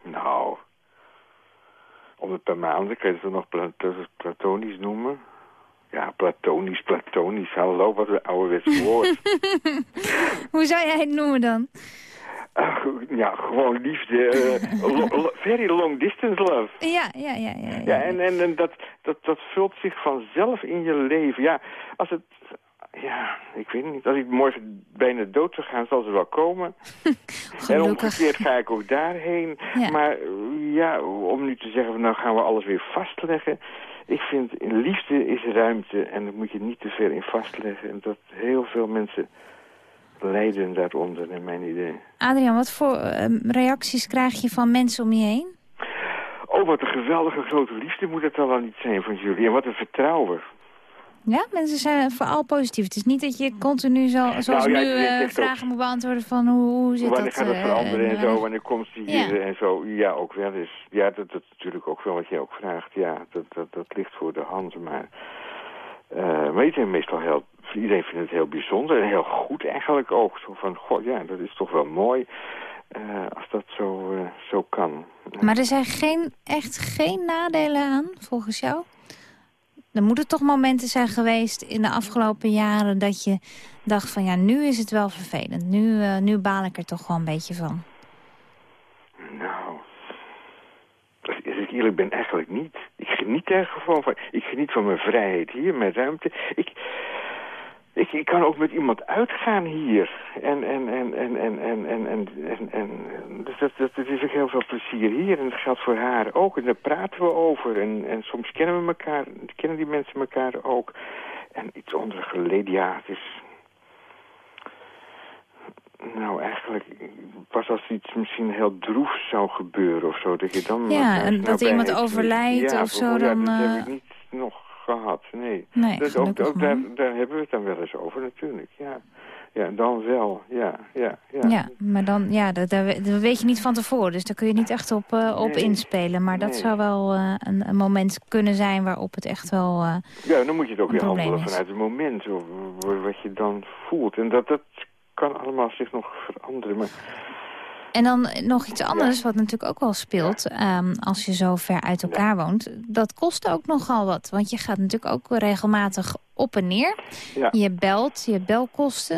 N: Nou, om het per maanden kan je het nog pla- platonisch noemen? Ja, platonisch, platonisch. Hallo, wat een ouderwets woord.
C: Hoe zou jij het noemen dan?
N: Ach, ja, gewoon liefde. eh, lo- lo- very long distance love.
C: Ja, ja, ja. ja, ja.
N: Ja, en, en, en dat, dat, dat vult zich vanzelf in je leven. Ja, als het... Ja, ik weet niet. Als ik morgen bijna dood zou gaan, zal ze wel komen. en omgekeerd ga ik ook daarheen.
C: Ja.
N: Maar eh, ja, om nu te zeggen, nou gaan we alles weer vastleggen. Ik vind, in liefde is ruimte en daar moet je niet te veel in vastleggen. En dat heel veel mensen lijden daaronder, naar mijn idee.
C: Adriaan, wat voor eh, reacties krijg je van mensen om je heen?
N: Oh, wat een geweldige grote liefde moet het dan wel niet zijn van jullie. En wat een vertrouwen.
C: Ja, mensen zijn vooral positief. Het is niet dat je continu, zo, zoals
N: Nou ja,
C: nu, eh,
N: ook-
C: vragen moet beantwoorden van hoe, hoe zit
N: wanneer
C: dat?
N: gaat het
C: eh,
N: veranderen en
C: wanneer-
N: zo, wanneer komt ze hier en zo. Ja, ook wel eens. Ja, dat, is natuurlijk ook wel wat je ook vraagt. Ja, dat, dat, dat ligt voor de hand. Maar, eh maar meestal heel, iedereen vindt het heel bijzonder en heel goed eigenlijk ook. Zo van, goh, ja, dat is toch wel mooi eh, als dat zo, eh, zo kan.
C: Maar er zijn geen, echt geen nadelen aan, volgens jou? Er moeten toch momenten zijn geweest in de afgelopen jaren... dat je dacht van ja, nu is het wel vervelend. Nu, eh, nu baal ik er toch wel een beetje van.
N: Nou, als ik eerlijk ben, eigenlijk niet. Ik geniet er gewoon van. Ik geniet van mijn vrijheid hier, mijn ruimte. Ik, ik, ik kan ook met iemand uitgaan hier. En, en, en, en, en, en, en, en, en, en dus dat, dat, dat is ook heel veel plezier hier. En dat geldt voor haar ook. En daar praten we over. En, en soms kennen we elkaar, kennen die mensen elkaar ook. En iets onder geleden, ja, het is... Nou, eigenlijk pas als iets misschien heel droef zou gebeuren of zo, dat je dan...
C: Ja, en dat iemand overlijdt
N: ja,
C: of zo, dan,
N: Ja, dat
C: eh,
N: heb ik niet nog gehad, nee.
C: Nee,
N: dus ook, ook daar, daar hebben we het dan wel eens over natuurlijk, ja. Ja, dan wel. Ja, ja, ja.
C: Ja, maar dan, ja, dat, dat weet je niet van tevoren. Dus daar kun je niet echt op, eh, op
N: Nee.
C: inspelen. Maar dat
N: Nee.
C: zou wel eh, een, een moment kunnen zijn waarop het echt wel... eh,
N: Ja, dan moet je het ook weer handelen vanuit het moment. Of wat je dan voelt. En dat, dat kan allemaal zich nog veranderen. Maar
C: En dan nog iets anders wat natuurlijk ook wel speelt... ehm, als je zo ver uit elkaar woont. Dat kost ook nogal wat. Want je gaat natuurlijk ook regelmatig op en neer.
N: Ja.
C: Je belt, je belkosten.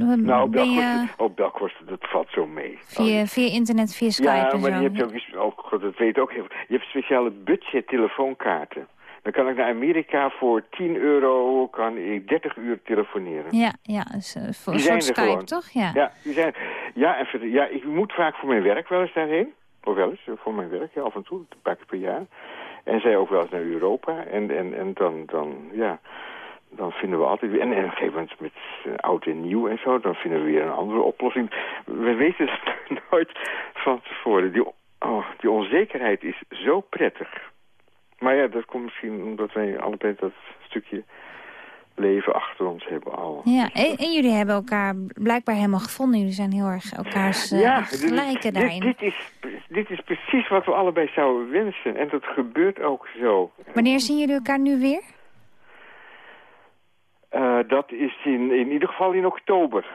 C: eh,
N: nou,
C: je
N: belkosten, oh, belkosten, dat valt zo mee.
C: via, via internet, via Skype
N: ja,
C: en
N: maar
C: zo.
N: je ook eens, oh god, dat weet ook heel Je hebt speciale budget telefoonkaarten. Dan kan ik naar Amerika voor 10 euro kan ik 30 uur telefoneren.
C: Ja, ja dus, eh, voor een
N: Die zijn
C: soort Skype,
N: gewoon.
C: toch? Ja.
N: Ja, die zijn, ja, en verder- ja, ik moet vaak voor mijn werk wel eens daarheen. Of wel eens, voor mijn werk, ja, af en toe, een paar keer per jaar. En zij ook wel eens naar Europa. En, en, en dan, dan, ja, dan vinden we altijd weer... En, en op een gegeven moment met eh, oud en nieuw en zo, dan vinden we weer een andere oplossing. We weten het nooit van tevoren. Die, oh, die onzekerheid is zo prettig. Maar ja, dat komt misschien omdat wij allebei dat stukje leven achter ons hebben al.
C: Ja, en, en jullie hebben elkaar blijkbaar helemaal gevonden. Jullie zijn heel erg elkaars
N: is-
C: gelijken daarin.
N: Dit, dit, is, dit is precies wat we allebei zouden wensen. En dat gebeurt ook zo.
C: Wanneer zien jullie elkaar nu weer?
N: Eh, dat is in, in ieder geval in oktober.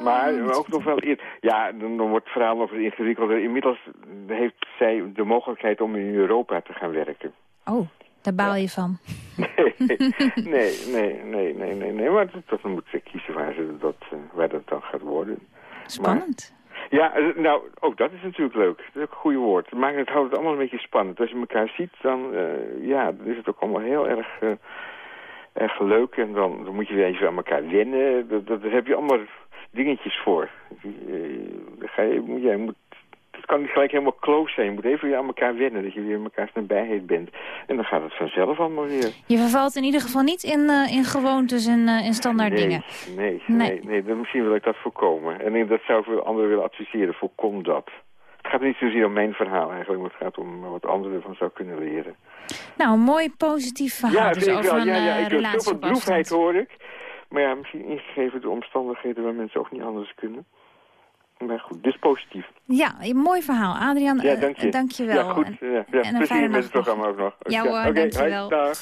N: Maar ook nog wel. Ja, dan, dan wordt het verhaal nog ingewikkelder. Inmiddels heeft zij de mogelijkheid om in Europa te gaan werken.
C: Oh, daar baal je van.
N: Nee, nee, nee, nee, nee, nee, nee. Maar dat, moet ze kiezen waar, ze dat, eh, waar dat dan gaat worden.
C: Spannend.
N: Maar- ja, eh, nou, ook dat is natuurlijk leuk. Dat is ook een goede woord. Maar het houdt het allemaal een beetje spannend. Als je elkaar ziet, dan, eh, ja, dan is het ook allemaal heel erg, erg leuk. En dan, dan moet je weer even aan elkaar wennen. Dat, dat, heb je allemaal dingetjes voor. Eh, ga je, jij moet, het kan niet gelijk helemaal close zijn. Je moet even weer aan elkaar wennen. Dat je weer elkaars nabijheid bent. En dan gaat het vanzelf allemaal weer.
C: Je vervalt in ieder geval niet in, eh, in gewoontes en eh, in standaard
N: nee,
C: dingen.
N: Nee,
C: Nee.
N: nee, nee, dan misschien wil ik dat voorkomen. En dat zou ik anderen willen adviseren. Voorkom dat. Het gaat niet zozeer om mijn verhaal eigenlijk, maar het gaat om wat anderen ervan zou kunnen leren.
C: Nou, een mooi positief verhaal
N: ja,
C: dus over
N: wel.
C: een
N: Ja, ja, ik
C: relatie
N: zoveel
C: op afstand.
N: droefheid hoor ik. Maar ja, misschien ingegeven de omstandigheden waar mensen ook niet anders kunnen. Maar goed, dus positief.
C: Ja, een mooi verhaal. Adrian,
N: Ja,
C: eh,
N: dank je.
C: dank je wel.
N: Ja, goed.
C: En-
N: Ja, ja,
C: en een fijne
N: plezier met het programma ook nog.
C: Ja
N: Ja,
C: hoor,
N: dag.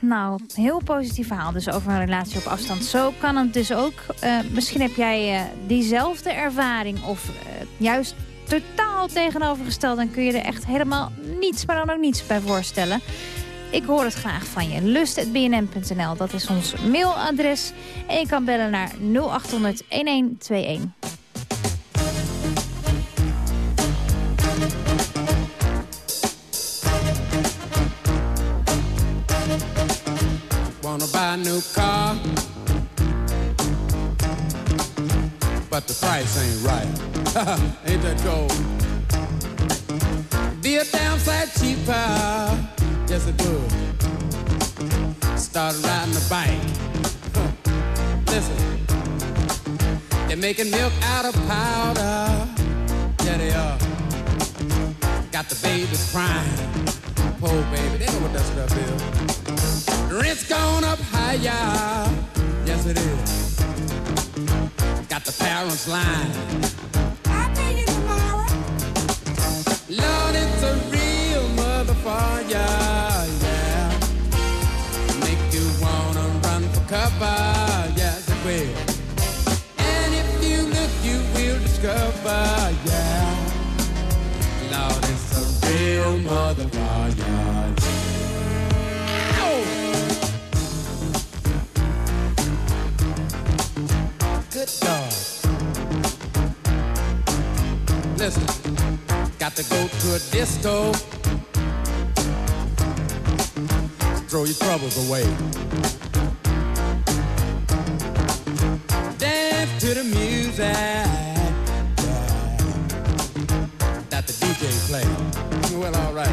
C: Nou, heel positief verhaal dus over een relatie op afstand. Zo kan het dus ook. Eh, misschien heb jij eh, diezelfde ervaring of eh, juist totaal tegenovergesteld... dan kun je er echt helemaal niets, maar dan ook niets bij voorstellen. Ik hoor het graag van je. Lust.bnm.nl, dat is ons mailadres. En je kan bellen naar 0800 1121.
O: Wanna buy a new car, but the price ain't right. ain't that cold? Be a damn sight cheaper. Yes, it would. Started riding the bike. Listen, they're making milk out of powder. Yeah, they are. Got the babies crying. Poor baby, they know what that stuff is. Rent's gone up higher. Yes, it is. Got the parents lying. For cover. Yes, it will. And if you look, you will discover. Yeah. Lord, it's a real motherfucker. Good dog. Listen, got to go to a disco. Throw your troubles away. To the music that the DJ play. Well, all right.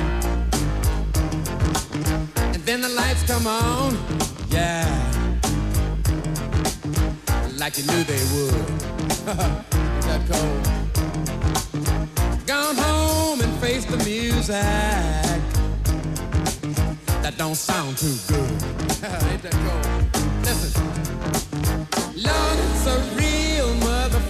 O: And then the lights come on. Yeah like you knew they would. Ain't that cold? Gone home and face the music. That don't sound too good. Ain't that cold? Listen. Lord, it's a real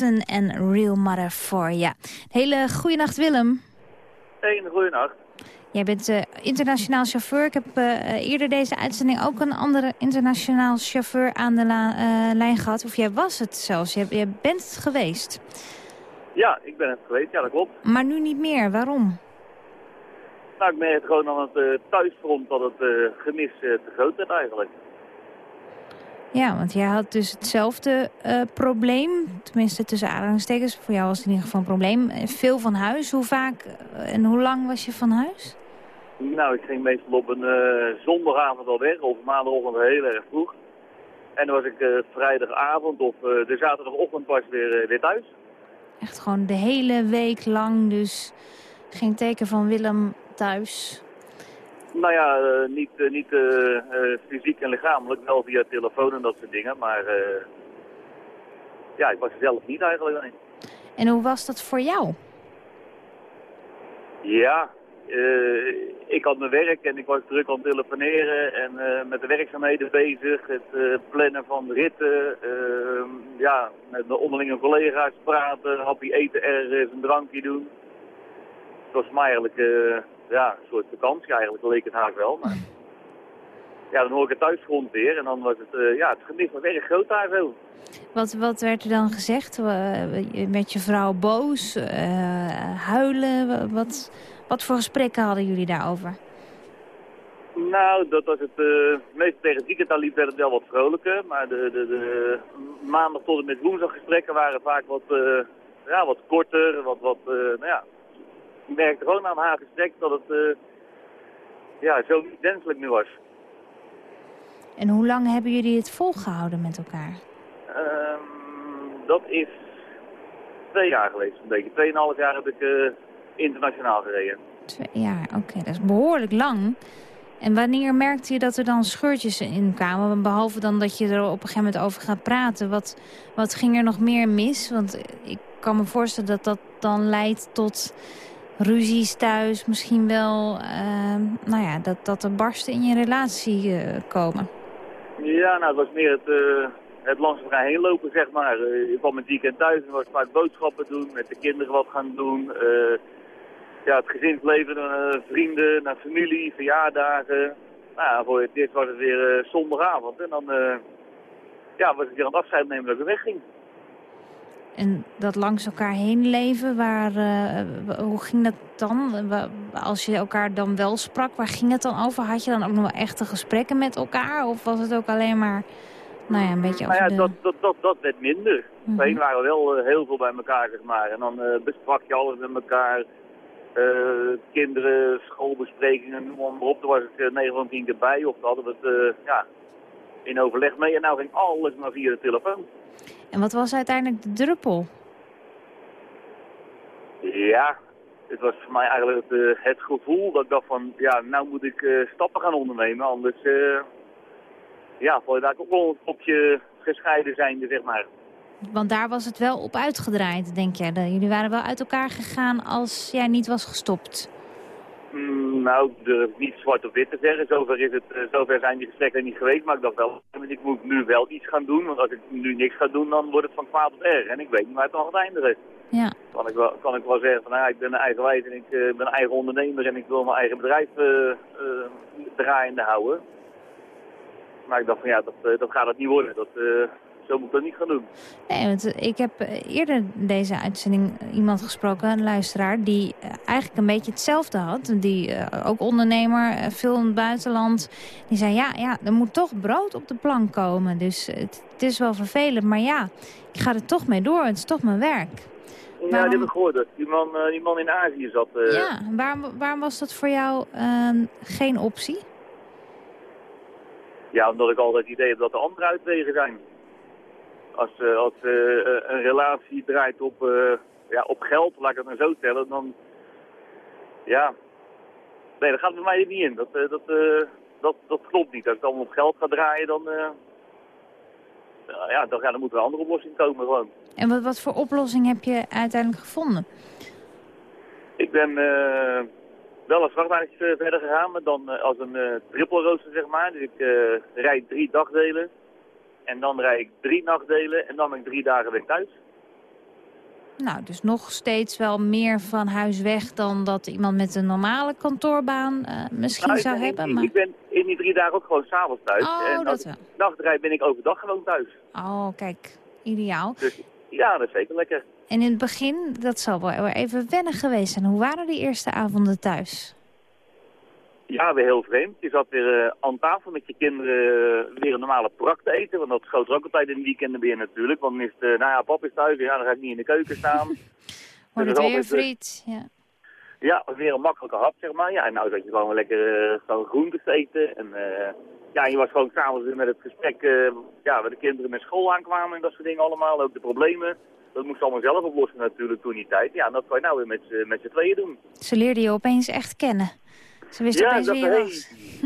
C: En Real Mother for ya. Hele goeienacht Willem.
P: Een goede nacht.
C: Jij bent eh, internationaal chauffeur. Ik heb eh, eerder deze uitzending ook een andere internationaal chauffeur aan de eh, lijn gehad. Of jij was het zelfs. Je, je bent het geweest.
P: Ja, ik ben het geweest, ja dat klopt.
C: Maar nu niet meer. Waarom?
P: Nou, ik merk gewoon aan het thuisfront dat het gemis te groot werd eigenlijk.
C: Ja, want jij had dus hetzelfde eh, probleem. Tenminste, tussen aanhalingstekens. Voor jou was het in ieder geval een probleem. Veel van huis. Hoe vaak eh, en hoe lang was je van huis?
P: Nou, ik ging meestal op een eh, zondagavond al weg, of maandagochtend heel erg vroeg. En dan was ik vrijdagavond of de zaterdagochtend pas weer, weer thuis.
C: Echt gewoon de hele week lang. Dus geen teken van Willem thuis.
P: Nou ja, eh, niet, eh, niet eh, fysiek en lichamelijk, wel via telefoon en dat soort dingen, maar ja, ik was er zelf niet eigenlijk. nee.
C: En hoe was dat voor jou?
P: Ja, ik had mijn werk en ik was druk aan het telefoneren en met de werkzaamheden bezig. Het plannen van ritten, eh, ja, met mijn onderlinge collega's praten, hapje eten ergens, een drankje doen. Het was mij eigenlijk ja, een soort vakantie eigenlijk, leek het haak wel. Maar ja, dan hoor ik het thuisgrond weer en dan was het, eh, ja, het gemis was erg groot daar zo.
C: Wat, wat werd er dan gezegd? Eh, Met je vrouw boos? eh, huilen? Wa- Wat, wat voor gesprekken hadden jullie daarover?
P: Nou, dat was het. eh meestal tegen het weekend liep werd het wel wat vrolijker. Maar de, de, de maandag tot en met woensdag gesprekken waren vaak wat, eh, ja, wat korter. Wat, wat, eh, nou ja, ik merkte gewoon aan haar gesprek dat het eh, ja, zo wenselijk meer was.
C: En hoe lang hebben jullie het volgehouden met elkaar?
P: Ehm, dat is twee jaar geweest, een beetje. Tweeënhalf jaar heb ik eh, internationaal gereden.
C: Twee jaar, oké, dat is behoorlijk lang. En wanneer merkte je dat er dan scheurtjes in kwamen? Behalve dan dat je er op een gegeven moment over gaat praten. Wat, wat ging er nog meer mis? Want ik kan me voorstellen dat dat dan leidt tot ruzies thuis. Misschien wel, ehm, nou ja, dat, dat er barsten in je relatie eh, komen.
P: Ja, nou, het was meer het, eh, het langs elkaar heen lopen, zeg maar. Eh, ik kwam het weekend thuis en was vaak boodschappen doen, met de kinderen wat gaan doen. Ja, het gezinsleven, eh, vrienden, naar familie, verjaardagen. Nou ja, voor het was het weer eh, zondagavond. En dan ja, was ik weer aan het afscheid nemen dat ik wegging.
C: En dat langs elkaar heen leven, waar, eh, hoe ging dat dan? Als je elkaar dan wel sprak, waar ging het dan over? Had je dan ook nog wel echte gesprekken met elkaar? Of was het ook alleen maar, nou ja, een beetje
P: Nou
C: over
P: ja,
C: de...
P: dat, dat, dat, dat werd minder.
C: Mhm.
P: Voorheen waren we wel eh, heel veel bij elkaar, zeg maar. En dan eh, besprak je alles met elkaar. Kinderen, schoolbesprekingen, noem maar op. Daar was ik 9 van 10 keer bij. Of hadden we het ja, in overleg mee. En nou ging alles maar via de telefoon.
C: En wat was uiteindelijk de druppel?
P: Ja, het was voor mij eigenlijk het, eh, het gevoel dat ik dacht van... Ja, nou moet ik eh, stappen gaan ondernemen. Anders eh ja, val je daar ook wel een kopje gescheiden zijnde, zeg maar.
C: Want daar was het wel op uitgedraaid, denk jij. Jullie waren wel uit elkaar gegaan als jij niet was gestopt.
P: Mm, nou, ik durf niet zwart op wit te zeggen. Zover, is het, eh, zover zijn die gesprekken niet geweest. Maar ik dacht wel, ik moet nu wel iets gaan doen. Want als ik nu niks ga doen, dan wordt het van kwaad tot erg. En ik weet niet waar het dan gaat eindigen.
C: Ja.
P: Kan ik wel, kan ik wel zeggen van, nou, ik ben een eigenwijs en ik eh, ben een eigen ondernemer. En ik wil mijn eigen bedrijf eh, eh, draaiende houden. Maar ik dacht van, ja, dat, dat gaat het niet worden. Dat, zo moet dat niet gaan doen.
C: Nee, want ik heb eh, eerder deze uitzending iemand gesproken, een luisteraar, die eh, eigenlijk een beetje hetzelfde had. Die eh, ook ondernemer, veel in het buitenland. Die zei, ja, ja, er moet toch brood op de plank komen. Dus het, het is wel vervelend, maar ja, ik ga er toch mee door. Het is toch mijn werk.
P: Ja,
C: Waarom-
P: die heb ik gehoord. Die man, die man in Azië zat.
C: Ja, waarom, waarom was dat voor jou eh, geen optie?
P: Ja, omdat ik altijd het idee heb dat er andere uitwegen zijn. Als, eh, als eh, eh, een relatie draait op, ja, op geld, laat ik het maar zo stellen, dan... Ja... Nee, dat gaat bij mij er niet in. Dat, dat, dat, dat klopt niet. Als het allemaal op geld gaat draaien, dan... eh, ja, dan, ja, dan moet er een andere oplossing komen gewoon.
C: En wat, wat voor oplossing heb je uiteindelijk gevonden?
P: Ik ben eh, wel een vrachtwagentje eh, verder gegaan, maar dan als een eh triple rooster, zeg maar. Dus ik rijd drie dagdelen. En dan rijd ik drie nachtdelen en dan ben ik drie dagen weer thuis.
C: Nou, dus nog steeds wel meer van huis weg dan dat iemand met een normale kantoorbaan eh, misschien
P: Nou,
C: zou
P: ben-
C: hebben.
P: ik,
C: Maar...
P: ik ben in die drie dagen ook gewoon s'avonds thuis.
C: Oh,
P: en
C: dat
P: als
C: wel.
P: ik nacht rijd ben ik overdag gewoon thuis.
C: Oh, kijk, ideaal.
P: Dus ja, dat is zeker lekker.
C: En in het begin, dat zal wel even wennen geweest zijn. Hoe waren die eerste avonden thuis?
P: Ja, weer heel vreemd. Je zat weer eh, aan tafel met je kinderen eh, weer een normale prak te eten. Want dat schoot er ook altijd in de weekenden weer natuurlijk. Want dan is het, eh, nou ja, pap is thuis. Ja, dan ga ik niet in de keuken staan.
C: Wordt
P: Dus
C: het
P: dat is
C: weer friet? Ja.
P: Ja, weer een makkelijke hap, zeg maar. Ja, en nou zat je gewoon lekker gewoon groentes te eten. En ja, je was gewoon s'avonds weer met het gesprek, ja, waar de kinderen met school aankwamen en dat soort dingen allemaal. Ook de problemen. Dat moest allemaal zelf oplossen natuurlijk toen die tijd. Ja, en dat kan je nou weer met, met z'n tweeën doen.
C: Ze leerden je opeens echt kennen. Ze wist
P: ja, dat,
C: wie
P: hey,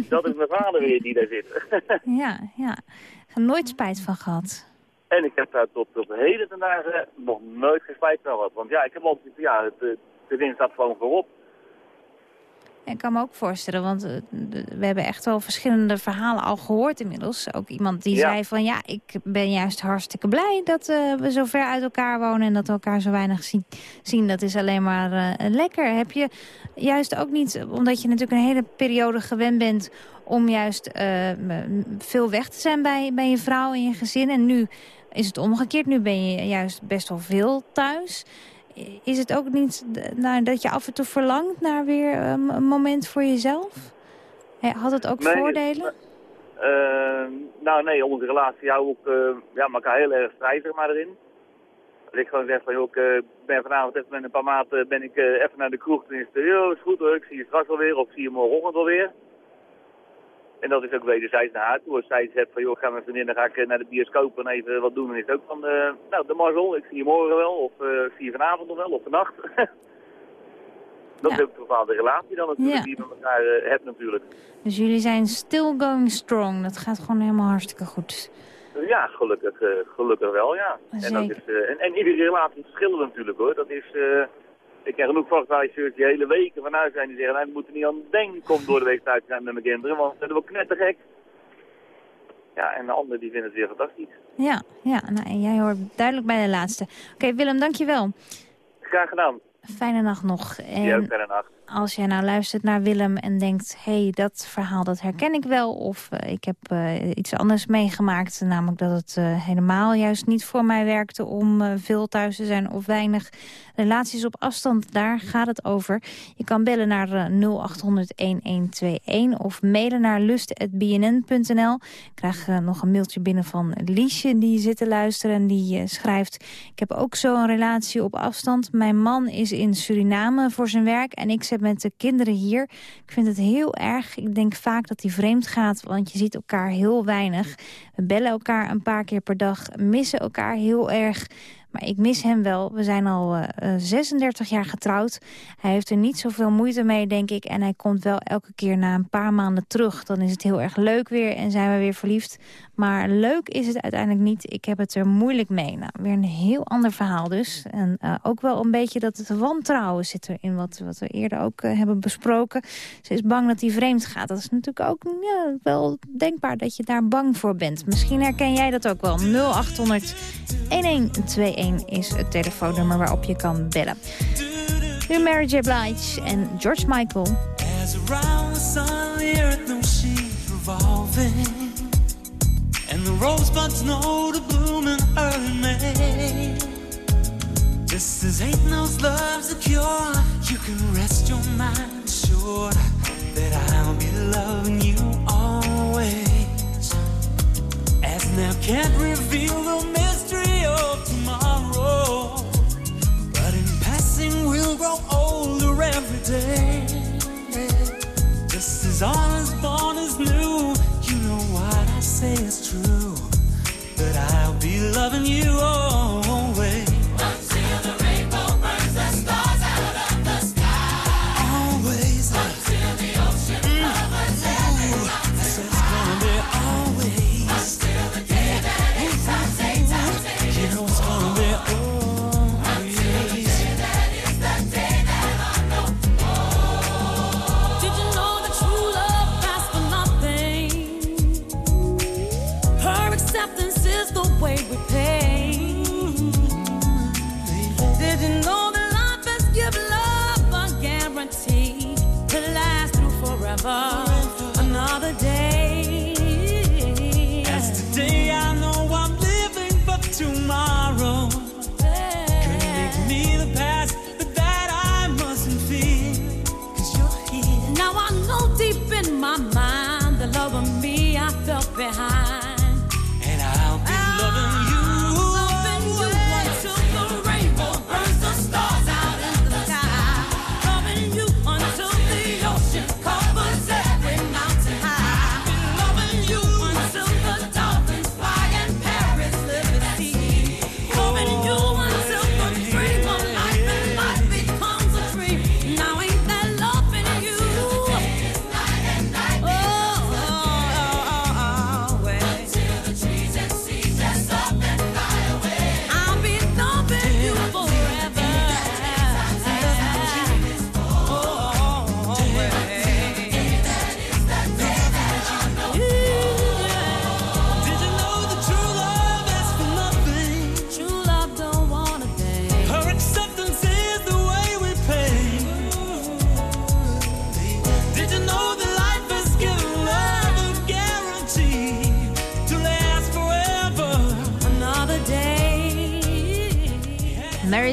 P: dat is mijn vader weer die daar zit.
C: Ja, ja. Ik heb er nooit spijt van gehad.
P: en ik heb daar tot op de heden dagen nog nooit geen spijt van gehad. Want ja, ik heb altijd, ja, eh, de zin staat gewoon voorop.
C: Ik kan me ook voorstellen, want eh, we hebben echt wel verschillende verhalen al gehoord inmiddels. Ook iemand die
P: Ja.
C: zei van ja, ik ben juist hartstikke blij dat eh, we zo ver uit elkaar wonen en dat we elkaar zo weinig zien. zien. Dat is alleen maar eh, lekker. Heb je juist ook niet, omdat je natuurlijk een hele periode gewend bent om juist veel weg te zijn bij, bij je vrouw en je gezin. En nu is het omgekeerd, nu ben je juist best wel veel thuis. Is het ook niet nou, dat je af en toe verlangt naar weer eh, een moment voor jezelf? Had het ook
P: Nee,
C: voordelen?
P: Eh, nou nee, onze relatie houdt ook eh, ja, elkaar heel erg vrij zeg maar erin. Als ik gewoon zeg van joh, ik eh, ben vanavond even met een paar maten ben ik eh, even naar de kroeg. Dan is het, is goed hoor, ik zie je straks wel weer of zie je morgenochtend wel weer. En dat is ook wederzijds naar haar toe. Als zij zegt van joh, ga mijn vriendin, dan ga ik eh, naar de bioscoop en even wat doen. Dan is het ook van, eh, nou de Marvel, ik zie je morgen wel of eh, ik zie je vanavond nog wel of vannacht. dat is ook een bepaalde relatie dan natuurlijk
C: Ja.
P: die je met elkaar hebt natuurlijk.
C: Dus jullie zijn still going strong. Dat gaat gewoon helemaal hartstikke goed.
P: Ja, gelukkig, gelukkig wel, ja. En, dat is, en, en iedere relatie verschillen natuurlijk hoor. Dat is, ik ken genoeg vrachtwagenchauffeurs die hele weken vanuit zijn die zeggen, nou, we moeten niet aan denken om door de week thuis te zijn met mijn kinderen, want dat is wel knettergek. Ja, en de anderen die vinden het weer fantastisch.
C: Ja, ja nou, en jij hoort duidelijk bij de laatste. Oké, Willem, dankjewel.
P: Graag gedaan.
C: Fijne nacht nog. En
P: Ja, fijne nacht.
C: als jij nou luistert naar Willem en denkt... hé, hey, dat verhaal dat herken ik wel. Of eh, ik heb eh, iets anders meegemaakt. Namelijk dat het eh, helemaal juist niet voor mij werkte... om veel thuis te zijn of weinig. Relaties op afstand, daar gaat het over. Je kan bellen naar eh, 0800-1121 of mailen naar lust.bnn.nl. Ik krijg nog een mailtje binnen van Liesje die zit te luisteren... en die schrijft... Ik heb ook zo'n relatie op afstand. Mijn man is in Suriname voor zijn werk en ik zit met de kinderen hier. Ik vind het heel erg. Ik denk vaak dat hij vreemd gaat, want je ziet elkaar heel weinig. We bellen elkaar een paar keer per dag, missen elkaar heel erg... Maar ik mis hem wel. We zijn al eh, eh, 36 jaar getrouwd. Hij heeft er niet zoveel moeite mee, denk ik. En hij komt wel elke keer na een paar maanden terug. Dan is het heel erg leuk weer en zijn we weer verliefd. Maar leuk is het uiteindelijk niet. Ik heb het er moeilijk mee. Nou, weer een heel ander verhaal dus. En eh, ook wel een beetje dat het wantrouwen zit erin. Wat, wat we eerder ook eh, hebben besproken. Ze is bang dat hij vreemd gaat. Dat is natuurlijk ook ja, wel denkbaar dat je daar bang voor bent. Misschien herken jij dat ook wel. 0800 1121 is het telefoonnummer waarop je kan bellen. Nu Mary J. Blige en George Michael.
J: And the rosebuds know to bloom in early May. This is ain't no love's a cure. You can rest your mind sure that I'll be loving you always. As now can't reveal the mystery of tomorrow. But in passing, we'll grow older every day. Just as all is born is new, you know what I say is true.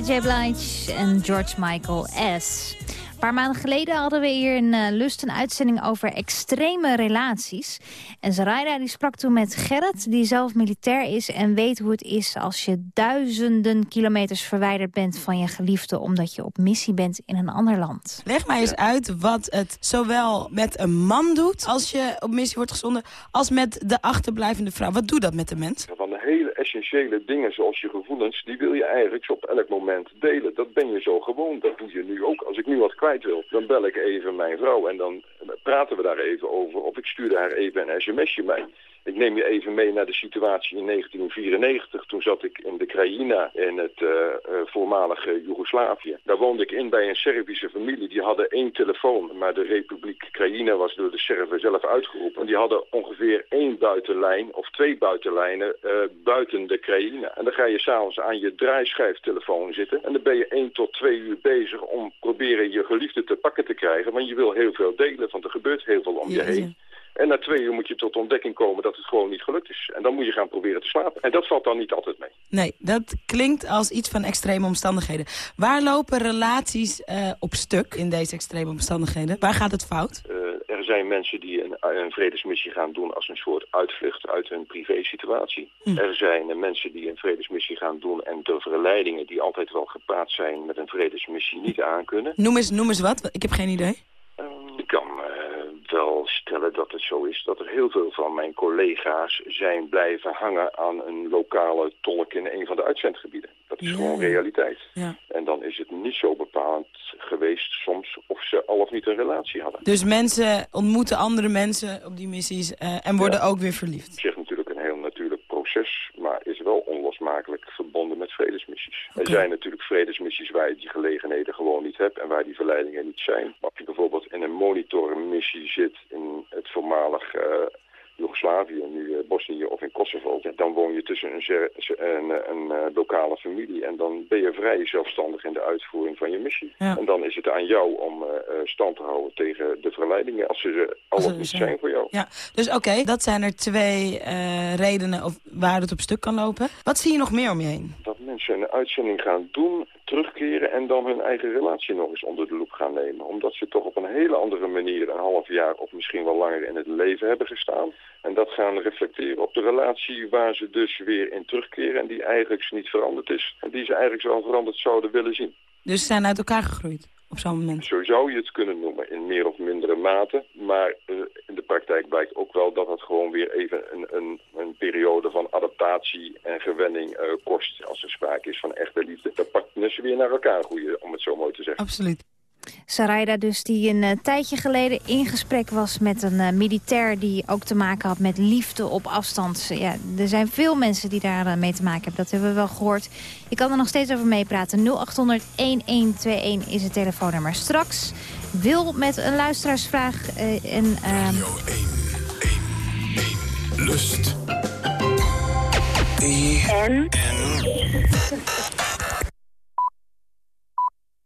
C: J. Blige en George Michael S. Een paar maanden geleden hadden we hier in eh, Lust een uitzending over extreme relaties. En Zaraida die sprak toen met Gerrit, die zelf militair is... en weet hoe het is als je duizenden kilometers verwijderd bent van je geliefde... omdat je op missie bent in een ander land.
Q: Leg mij eens uit wat het zowel met een man doet als je op missie wordt gezonden, als met de achterblijvende vrouw. Wat doet dat met de mens?
R: Essentiële dingen zoals je gevoelens, die wil je eigenlijk op elk moment delen. Dat ben je zo gewoon, dat doe je nu ook. Als ik nu wat kwijt wil, dan bel ik even mijn vrouw en dan praten we daar even over. Of ik stuur haar even een sms'je mee. Ik neem je even mee naar de situatie in 1994. Toen zat ik in de Krajina in het uh, uh, voormalige Joegoslavië. Daar woonde ik in bij een Servische familie. Die hadden één telefoon, maar de Republiek Krajina was door de Serven zelf uitgeroepen. En die hadden ongeveer één buitenlijn of twee buitenlijnen uh, buiten de Krajina. En dan ga je s'avonds aan je draaischijftelefoon zitten. En dan ben je één tot twee uur bezig om proberen je geliefde te pakken te krijgen. Want je wil heel veel delen, want er gebeurt heel veel om je heen. En na twee uur moet je tot ontdekking komen dat het gewoon niet gelukt is. En dan moet je gaan proberen te slapen. En dat valt dan niet altijd mee.
Q: Nee, dat klinkt als iets van extreme omstandigheden. Waar lopen relaties uh, op stuk in deze extreme omstandigheden? Waar gaat het fout?
R: Uh, er zijn mensen die een, een, vredesmissie gaan doen als een soort uitvlucht uit hun privésituatie. Hm. Er zijn uh, mensen die een vredesmissie gaan doen en de verleidingen die altijd wel gepaard zijn met een vredesmissie niet aankunnen.
Q: Noem eens, noem eens wat, ik heb geen idee.
R: Ik kan wel stellen dat het zo is dat er heel veel van mijn collega's zijn blijven hangen aan een lokale tolk in een van de uitzendgebieden. Dat is ja. gewoon realiteit.
Q: Ja.
R: En dan is het niet zo bepalend geweest soms of ze al of niet een relatie hadden.
Q: Dus mensen ontmoeten andere mensen op die missies uh, en worden ja. ook weer verliefd?
R: Ik zeg natuurlijk een heel natuurlijk proces, maar is wel onlosmakelijk verbonden met vredesmissies. Okay. Er zijn natuurlijk vredesmissies waar je die gelegenheden gewoon niet hebt en waar die verleidingen niet zijn. Maar in een monitormissie zit in het voormalig uh, Joegoslavië, nu uh, Bosnië of in Kosovo, dan woon je tussen een, een, een, een uh, lokale familie en dan ben je vrij zelfstandig in de uitvoering van je missie.
Q: Ja.
R: En dan is het aan jou om uh, stand te houden tegen de verleidingen als ze al of niet zijn voor jou.
Q: Ja, dus oké, okay, dat zijn er twee redenen of waar het op stuk kan lopen. Wat zie je nog meer om je heen?
R: Dat mensen een uitzending gaan doen, terugkeren en dan hun eigen relatie nog eens onder de loep nemen. Omdat ze toch op een hele andere manier een half jaar of misschien wel langer in het leven hebben gestaan. En dat gaan reflecteren op de relatie waar ze dus weer in terugkeren en die eigenlijk niet veranderd is. En die ze eigenlijk zo veranderd zouden willen zien.
Q: Dus ze zijn uit elkaar gegroeid op zo'n moment?
R: Zo zou je het kunnen noemen, in meer of mindere mate. Maar uh, in de praktijk blijkt ook wel dat het gewoon weer even een, een, een periode van adaptatie en gewenning uh, kost. Als er sprake is van echte liefde. Dan ze weer naar elkaar groeien, om het zo mooi te zeggen.
C: Absoluut. Sarayda dus, die een uh, tijdje geleden in gesprek was met een uh, militair... die ook te maken had met liefde op afstand. Ja, er zijn veel mensen die daar uh, mee te maken hebben, dat hebben we wel gehoord. Je kan er nog steeds over meepraten. 0800-1121 is het telefoonnummer. Straks wil met een luisteraarsvraag en...
B: Radio 1, 1, 1, Lust.
L: En?
B: en...